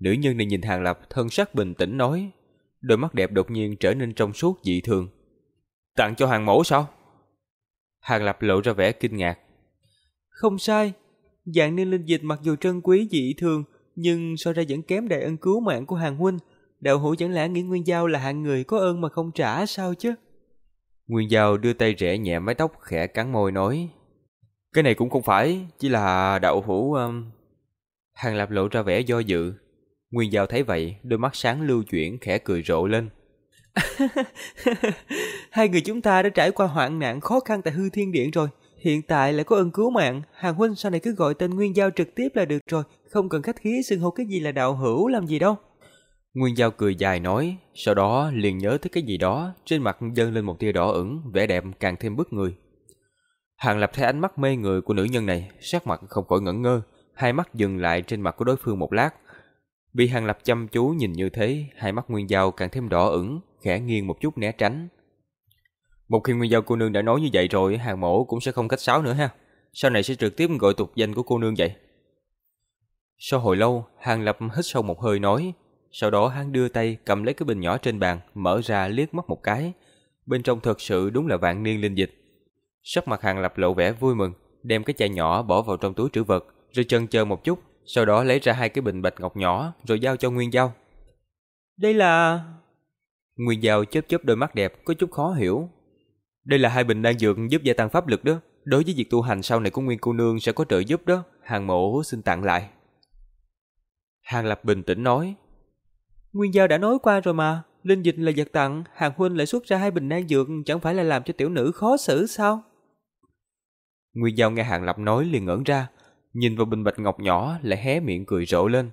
Nữ nhân này nhìn Hàng Lập thân sắc bình tĩnh nói, đôi mắt đẹp đột nhiên trở nên trong suốt dị thường. Tặng cho hàng mẫu sao? Hàng Lập lộ ra vẻ kinh ngạc. Không sai, dạng niên linh dịch mặc dù trân quý dị thường, nhưng so ra vẫn kém đại ân cứu mạng của hàng huynh. Đạo hữu chẳng lẽ nghĩ Nguyên Giao là hạng người có ơn mà không trả sao chứ? Nguyên Giao đưa tay rẽ nhẹ mái tóc khẽ cắn môi nói. Cái này cũng không phải, chỉ là đạo hữu... Um... Hàng Lập lộ ra vẻ do dự, Nguyên Giao thấy vậy, đôi mắt sáng lưu chuyển khẽ cười rộ lên. [laughs] Hai người chúng ta đã trải qua hoạn nạn khó khăn tại hư thiên điện rồi. Hiện tại lại có ơn cứu mạng, Hàng Huynh sau này cứ gọi tên Nguyên Giao trực tiếp là được rồi, không cần khách khí xưng hô cái gì là đạo hữu làm gì đâu. Nguyên Giao cười dài nói, sau đó liền nhớ tới cái gì đó, trên mặt dâng lên một tia đỏ ửng, vẻ đẹp càng thêm bức người. Hàng Lập thấy ánh mắt mê người của nữ nhân này, sắc mặt không khỏi ngẩn ngơ, hai mắt dừng lại trên mặt của đối phương một lát, Bị Hàng Lập chăm chú nhìn như thế, hai mắt Nguyên Giao càng thêm đỏ ửng, khẽ nghiêng một chút né tránh. Một khi Nguyên Giao cô nương đã nói như vậy rồi, Hàng Mổ cũng sẽ không cách sáo nữa ha. Sau này sẽ trực tiếp gọi tục danh của cô nương vậy. Sau hồi lâu, Hàng Lập hít sâu một hơi nói, sau đó hắn đưa tay cầm lấy cái bình nhỏ trên bàn, mở ra liếc mắt một cái. Bên trong thật sự đúng là vạn niên linh dịch. Sắc mặt Hàng Lập lộ vẻ vui mừng, đem cái chai nhỏ bỏ vào trong túi trữ vật, rồi chần chờ một chút, sau đó lấy ra hai cái bình bạch ngọc nhỏ rồi giao cho Nguyên Giao. Đây là... Nguyên Giao chớp chớp đôi mắt đẹp có chút khó hiểu. Đây là hai bình đan dược giúp gia tăng pháp lực đó. Đối với việc tu hành sau này của Nguyên cô nương sẽ có trợ giúp đó. Hàng mộ xin tặng lại. Hàng Lập bình tĩnh nói. Nguyên Giao đã nói qua rồi mà. Linh dịch là vật tặng, Hàng Huynh lại xuất ra hai bình đan dược chẳng phải là làm cho tiểu nữ khó xử sao? Nguyên Giao nghe Hàng Lập nói liền ngẩn ra, nhìn vào bình bạch ngọc nhỏ lại hé miệng cười rộ lên.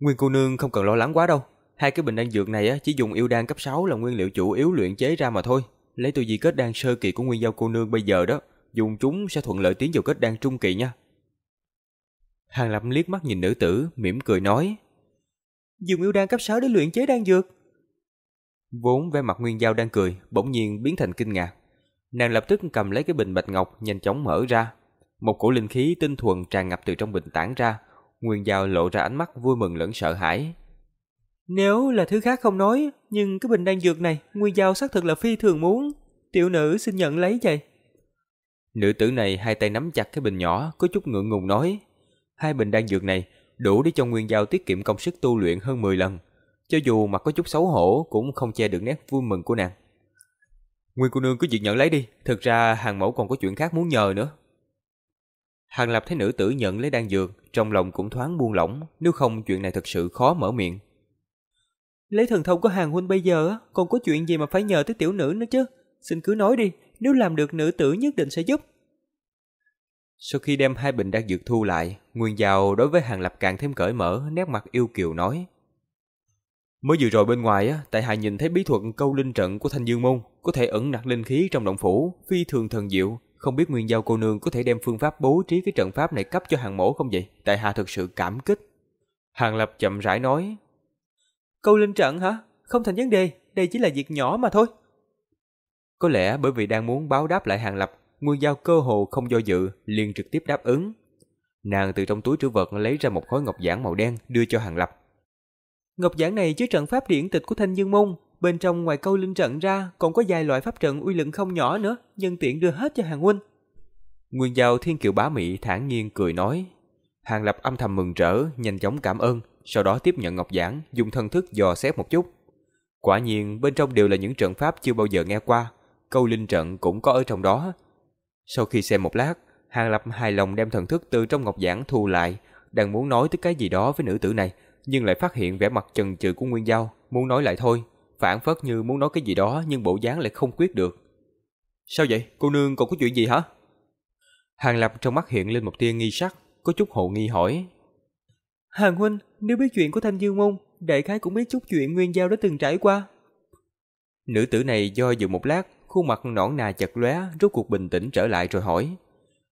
Nguyên cô nương không cần lo lắng quá đâu. Hai cái bình đan dược này chỉ dùng yêu đan cấp 6 là nguyên liệu chủ yếu luyện chế ra mà thôi. Lấy từ gì kết đan sơ kỳ của nguyên giao cô nương bây giờ đó, dùng chúng sẽ thuận lợi tiến vào kết đan trung kỳ nha. Hàng Lập liếc mắt nhìn nữ tử, mỉm cười nói. Dùng yêu đan cấp 6 để luyện chế đan dược. Vốn vẻ mặt nguyên giao đang cười, bỗng nhiên biến thành kinh ngạc. Nàng lập tức cầm lấy cái bình bạch ngọc nhanh chóng mở ra, một cổ linh khí tinh thuần tràn ngập từ trong bình tản ra, Nguyên Giao lộ ra ánh mắt vui mừng lẫn sợ hãi. Nếu là thứ khác không nói, nhưng cái bình đan dược này, Nguyên Giao xác thực là phi thường muốn. Tiểu nữ xin nhận lấy vậy. Nữ tử này hai tay nắm chặt cái bình nhỏ, có chút ngượng ngùng nói. Hai bình đan dược này đủ để cho Nguyên Giao tiết kiệm công sức tu luyện hơn 10 lần. Cho dù mặt có chút xấu hổ cũng không che được nét vui mừng của nàng. Nguyên cô nương cứ việc nhận lấy đi, thực ra hàng mẫu còn có chuyện khác muốn nhờ nữa. Hàng Lập thấy nữ tử nhận lấy đan dược, trong lòng cũng thoáng buông lỏng, nếu không chuyện này thật sự khó mở miệng. Lấy thần thông của hàng huynh bây giờ, còn có chuyện gì mà phải nhờ tới tiểu nữ nữa chứ? Xin cứ nói đi, nếu làm được nữ tử nhất định sẽ giúp. Sau khi đem hai bình đan dược thu lại, Nguyên Giao đối với Hàng Lập càng thêm cởi mở, nét mặt yêu kiều nói. Mới vừa rồi bên ngoài, tại hạ nhìn thấy bí thuật câu linh trận của Thanh Dương Môn, có thể ẩn nặc linh khí trong động phủ, phi thường thần diệu. Không biết Nguyên Giao cô nương có thể đem phương pháp bố trí cái trận pháp này cấp cho hàng mổ không vậy? Tại hạ thực sự cảm kích. Hàng Lập chậm rãi nói. Câu linh trận hả? Không thành vấn đề, đây chỉ là việc nhỏ mà thôi. Có lẽ bởi vì đang muốn báo đáp lại Hàng Lập, Nguyên Giao cơ hồ không do dự, liền trực tiếp đáp ứng. Nàng từ trong túi trữ vật lấy ra một khối ngọc giản màu đen đưa cho Hàng Lập. Ngọc giản này chứa trận pháp điển tịch của Thanh Dương Môn, bên trong ngoài câu linh trận ra còn có vài loại pháp trận uy lực không nhỏ nữa, nhân tiện đưa hết cho Hàng huynh. Nguyên Giao Thiên Kiều Bá Mỹ thản nhiên cười nói. Hàng Lập âm thầm mừng rỡ, nhanh chóng cảm ơn, sau đó tiếp nhận ngọc giản, dùng thân thức dò xét một chút. Quả nhiên bên trong đều là những trận pháp chưa bao giờ nghe qua, câu linh trận cũng có ở trong đó. Sau khi xem một lát, Hàng Lập hài lòng đem thần thức từ trong ngọc giản thu lại, đang muốn nói tới cái gì đó với nữ tử này, nhưng lại phát hiện vẻ mặt chần chừ của Nguyên Giao, muốn nói lại thôi, phản phất như muốn nói cái gì đó nhưng bộ dáng lại không quyết được. Sao vậy? Cô nương còn có chuyện gì hả? Hàng Lập trong mắt hiện lên một tia nghi sắc, có chút hồ nghi hỏi. Hàng huynh, nếu biết chuyện của Thanh Dương Môn, đại khái cũng biết chút chuyện Nguyên Giao đã từng trải qua. Nữ tử này do dự một lát, khuôn mặt nõn nà chật lóe, rốt cuộc bình tĩnh trở lại rồi hỏi.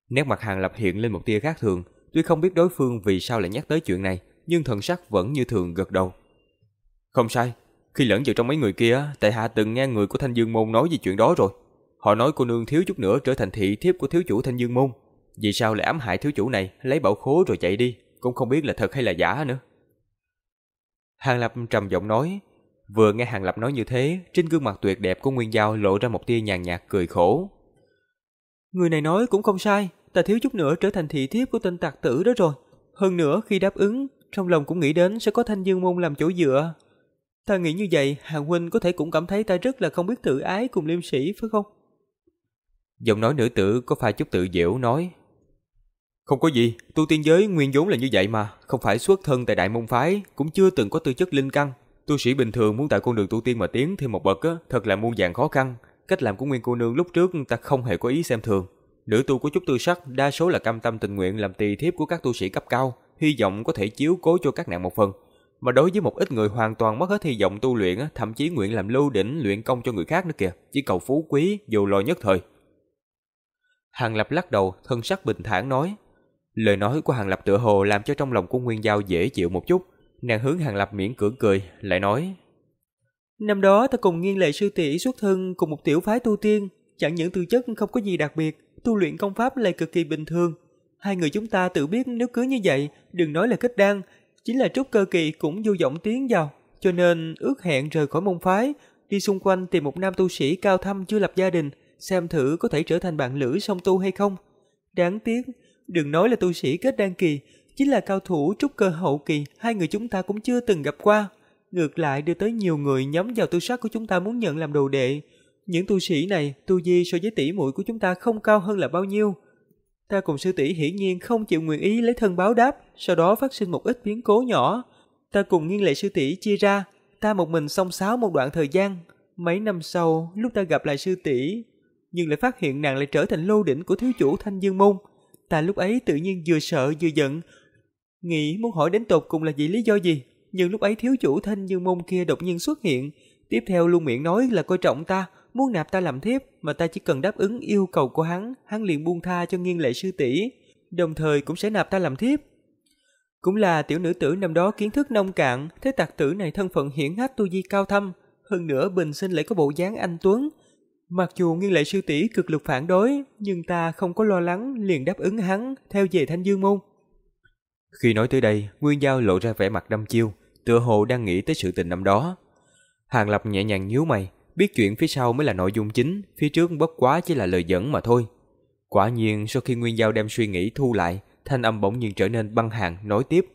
Nét mặt Hàng Lập hiện lên một tia khác thường, tuy không biết đối phương vì sao lại nhắc tới chuyện này, nhưng thần sắc vẫn như thường gật đầu. Không sai, khi lẫn vào trong mấy người kia, tại hạ từng nghe người của Thanh Dương Môn nói về chuyện đó rồi. Họ nói cô nương thiếu chút nữa trở thành thị thiếp của thiếu chủ Thanh Dương Môn. Vì sao lại ám hại thiếu chủ này, lấy bảo khố rồi chạy đi, cũng không biết là thật hay là giả nữa. Hàng Lập trầm giọng nói, vừa nghe Hàng Lập nói như thế, trên gương mặt tuyệt đẹp của Nguyên Giao lộ ra một tia nhàn nhạt cười khổ. Người này nói cũng không sai, ta thiếu chút nữa trở thành thị thiếp của tên tặc tử đó rồi. Hơn nữa khi đáp ứng, trong lòng cũng nghĩ đến sẽ có thanh dương môn làm chỗ dựa. Ta nghĩ như vậy, Hàng Huynh có thể cũng cảm thấy ta rất là không biết tự ái cùng liêm sĩ, phải không? Giọng nói nữ tử có pha chút tự diễu nói. Không có gì, tu tiên giới nguyên vốn là như vậy mà, không phải xuất thân tại đại môn phái, cũng chưa từng có tư chất linh căn. Tu sĩ bình thường muốn tại con đường tu tiên mà tiến thêm một bậc á, thật là muôn vàng khó khăn. Cách làm của nguyên cô nương lúc trước ta không hề có ý xem thường. Nữ tu có chút tư sắc, đa số là cam tâm tình nguyện làm tỳ thiếp của các tu sĩ cấp cao, hy vọng có thể chiếu cố cho các nàng một phần. Mà đối với một ít người hoàn toàn mất hết hy vọng tu luyện, thậm chí nguyện làm lưu đỉnh luyện công cho người khác nữa kìa, chỉ cầu phú quý, dù lo nhất thời. Hàng Lập lắc đầu, thân sắc bình thản nói. Lời nói của Hàng Lập tựa hồ làm cho trong lòng của Nguyên Giao dễ chịu một chút. Nàng hướng Hàng Lập miễn cưỡng cười, lại nói. Năm đó ta cùng nghiên lệ sư tỷ xuất thân cùng một tiểu phái tu tiên, chẳng những tư chất không có gì đặc biệt, tu luyện công pháp lại cực kỳ bình thường. Hai người chúng ta tự biết nếu cứ như vậy, đừng nói là kết đan, chính là trúc cơ kỳ cũng du vọng tiến vào. Cho nên ước hẹn rời khỏi môn phái, đi xung quanh tìm một nam tu sĩ cao thâm chưa lập gia đình, xem thử có thể trở thành bạn lữ song tu hay không. Đáng tiếc, đừng nói là tu sĩ kết đan kỳ, chính là cao thủ trúc cơ hậu kỳ, hai người chúng ta cũng chưa từng gặp qua. Ngược lại đưa tới nhiều người nhắm vào tu sắc của chúng ta muốn nhận làm đồ đệ. Những tu sĩ này, tu vi so với tỷ muội của chúng ta không cao hơn là bao nhiêu. Ta cùng sư tỷ hiển nhiên không chịu nguyện ý lấy thân báo đáp, sau đó phát sinh một ít biến cố nhỏ. Ta cùng nghiên lệ sư tỷ chia ra, ta một mình song sáo một đoạn thời gian. Mấy năm sau, lúc ta gặp lại sư tỷ, nhưng lại phát hiện nàng lại trở thành lô đỉnh của thiếu chủ Thanh Dương Môn. Ta lúc ấy tự nhiên vừa sợ vừa giận, nghĩ muốn hỏi đến tột cùng là vì lý do gì, nhưng lúc ấy thiếu chủ Thanh Dương Môn kia đột nhiên xuất hiện, tiếp theo luôn miệng nói là coi trọng ta, muốn nạp ta làm thiếp, mà ta chỉ cần đáp ứng yêu cầu của hắn, hắn liền buông tha cho nghiêng lệ sư tỷ, đồng thời cũng sẽ nạp ta làm thiếp. Cũng là tiểu nữ tử năm đó kiến thức nông cạn, thế tạc tử này thân phận hiển hách tu di cao thâm, hơn nữa bình sinh lại có bộ dáng anh tuấn. Mặc dù nghiêng lệ sư tỷ cực lực phản đối, nhưng ta không có lo lắng liền đáp ứng hắn theo về thanh dương môn. Khi nói tới đây, Nguyên Giao lộ ra vẻ mặt đăm chiêu, tựa hồ đang nghĩ tới sự tình năm đó. Hàng Lập nhẹ nhàng nhíu mày, biết chuyện phía sau mới là nội dung chính, phía trước bất quá chỉ là lời dẫn mà thôi. Quả nhiên sau khi Nguyên Giao đem suy nghĩ thu lại, thanh âm bỗng nhiên trở nên băng hàng nói tiếp.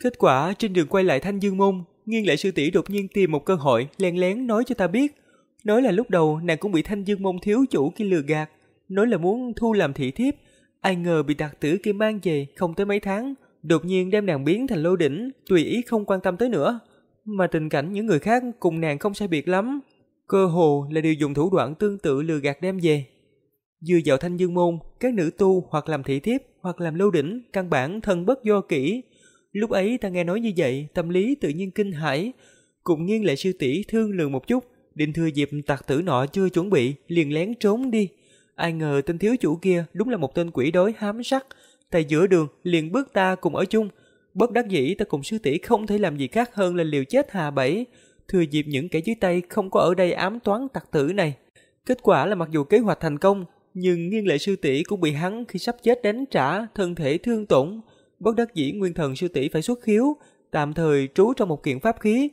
Kết quả trên đường quay lại Thanh Dương Môn, Nghiên lệ sư tỷ đột nhiên tìm một cơ hội lén lén nói cho ta biết. Nói là lúc đầu nàng cũng bị Thanh Dương Môn thiếu chủ kia lừa gạt, nói là muốn thu làm thị thiếp. Ai ngờ bị đặc tử kia mang về không tới mấy tháng, đột nhiên đem nàng biến thành lô đỉnh, tùy ý không quan tâm tới nữa. Mà tình cảnh những người khác cùng nàng không sai biệt lắm. Cơ hồ là đều dùng thủ đoạn tương tự lừa gạt đem về. Vừa vào thanh dương môn, các nữ tu hoặc làm thị thiếp hoặc làm lưu đỉnh, căn bản thân bất do kỹ. Lúc ấy ta nghe nói như vậy, tâm lý tự nhiên kinh hãi. Cùng nghiêng lại sư tỷ thương lượng một chút, định thừa dịp tặc tử nọ chưa chuẩn bị, liền lén trốn đi. Ai ngờ tên thiếu chủ kia đúng là một tên quỷ đói hám sắc. Tại giữa đường liền bước ta cùng ở chung. Bất đắc dĩ ta cùng sư tỷ không thể làm gì khác hơn là liều chết hà bẫy. Thừa dịp những kẻ dưới tay không có ở đây ám toán tặc tử này. Kết quả là mặc dù kế hoạch thành công, nhưng nghiêng lệ sư tỷ cũng bị hắn khi sắp chết đánh trả, thân thể thương tổn. Bất đắc dĩ nguyên thần sư tỷ phải xuất khiếu, tạm thời trú trong một kiện pháp khí.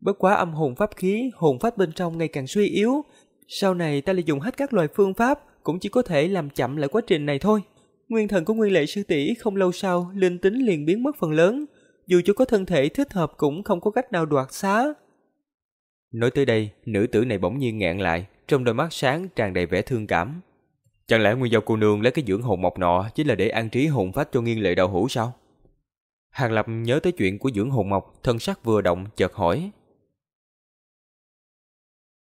Bất quá âm hồn pháp khí, hồn phách bên trong ngày càng suy yếu. Sau này ta lại dùng hết các loại phương pháp, cũng chỉ có thể làm chậm lại quá trình này thôi. Nguyên thần của nguyên lệ sư tỷ không lâu sau, linh tính liền biến mất phần lớn. Dù cho có thân thể thích hợp cũng không có cách nào đoạt xá. Nói tới đây, nữ tử này bỗng nhiên ngẹn lại, trong đôi mắt sáng tràn đầy vẻ thương cảm. Chẳng lẽ nguyên do cô nương lấy cái dưỡng hồn mộc nọ chính là để an trí hồn phách cho nghiên lệ đạo hữu sao? Hàng Lập nhớ tới chuyện của dưỡng hồn mộc, thân sắc vừa động chợt hỏi.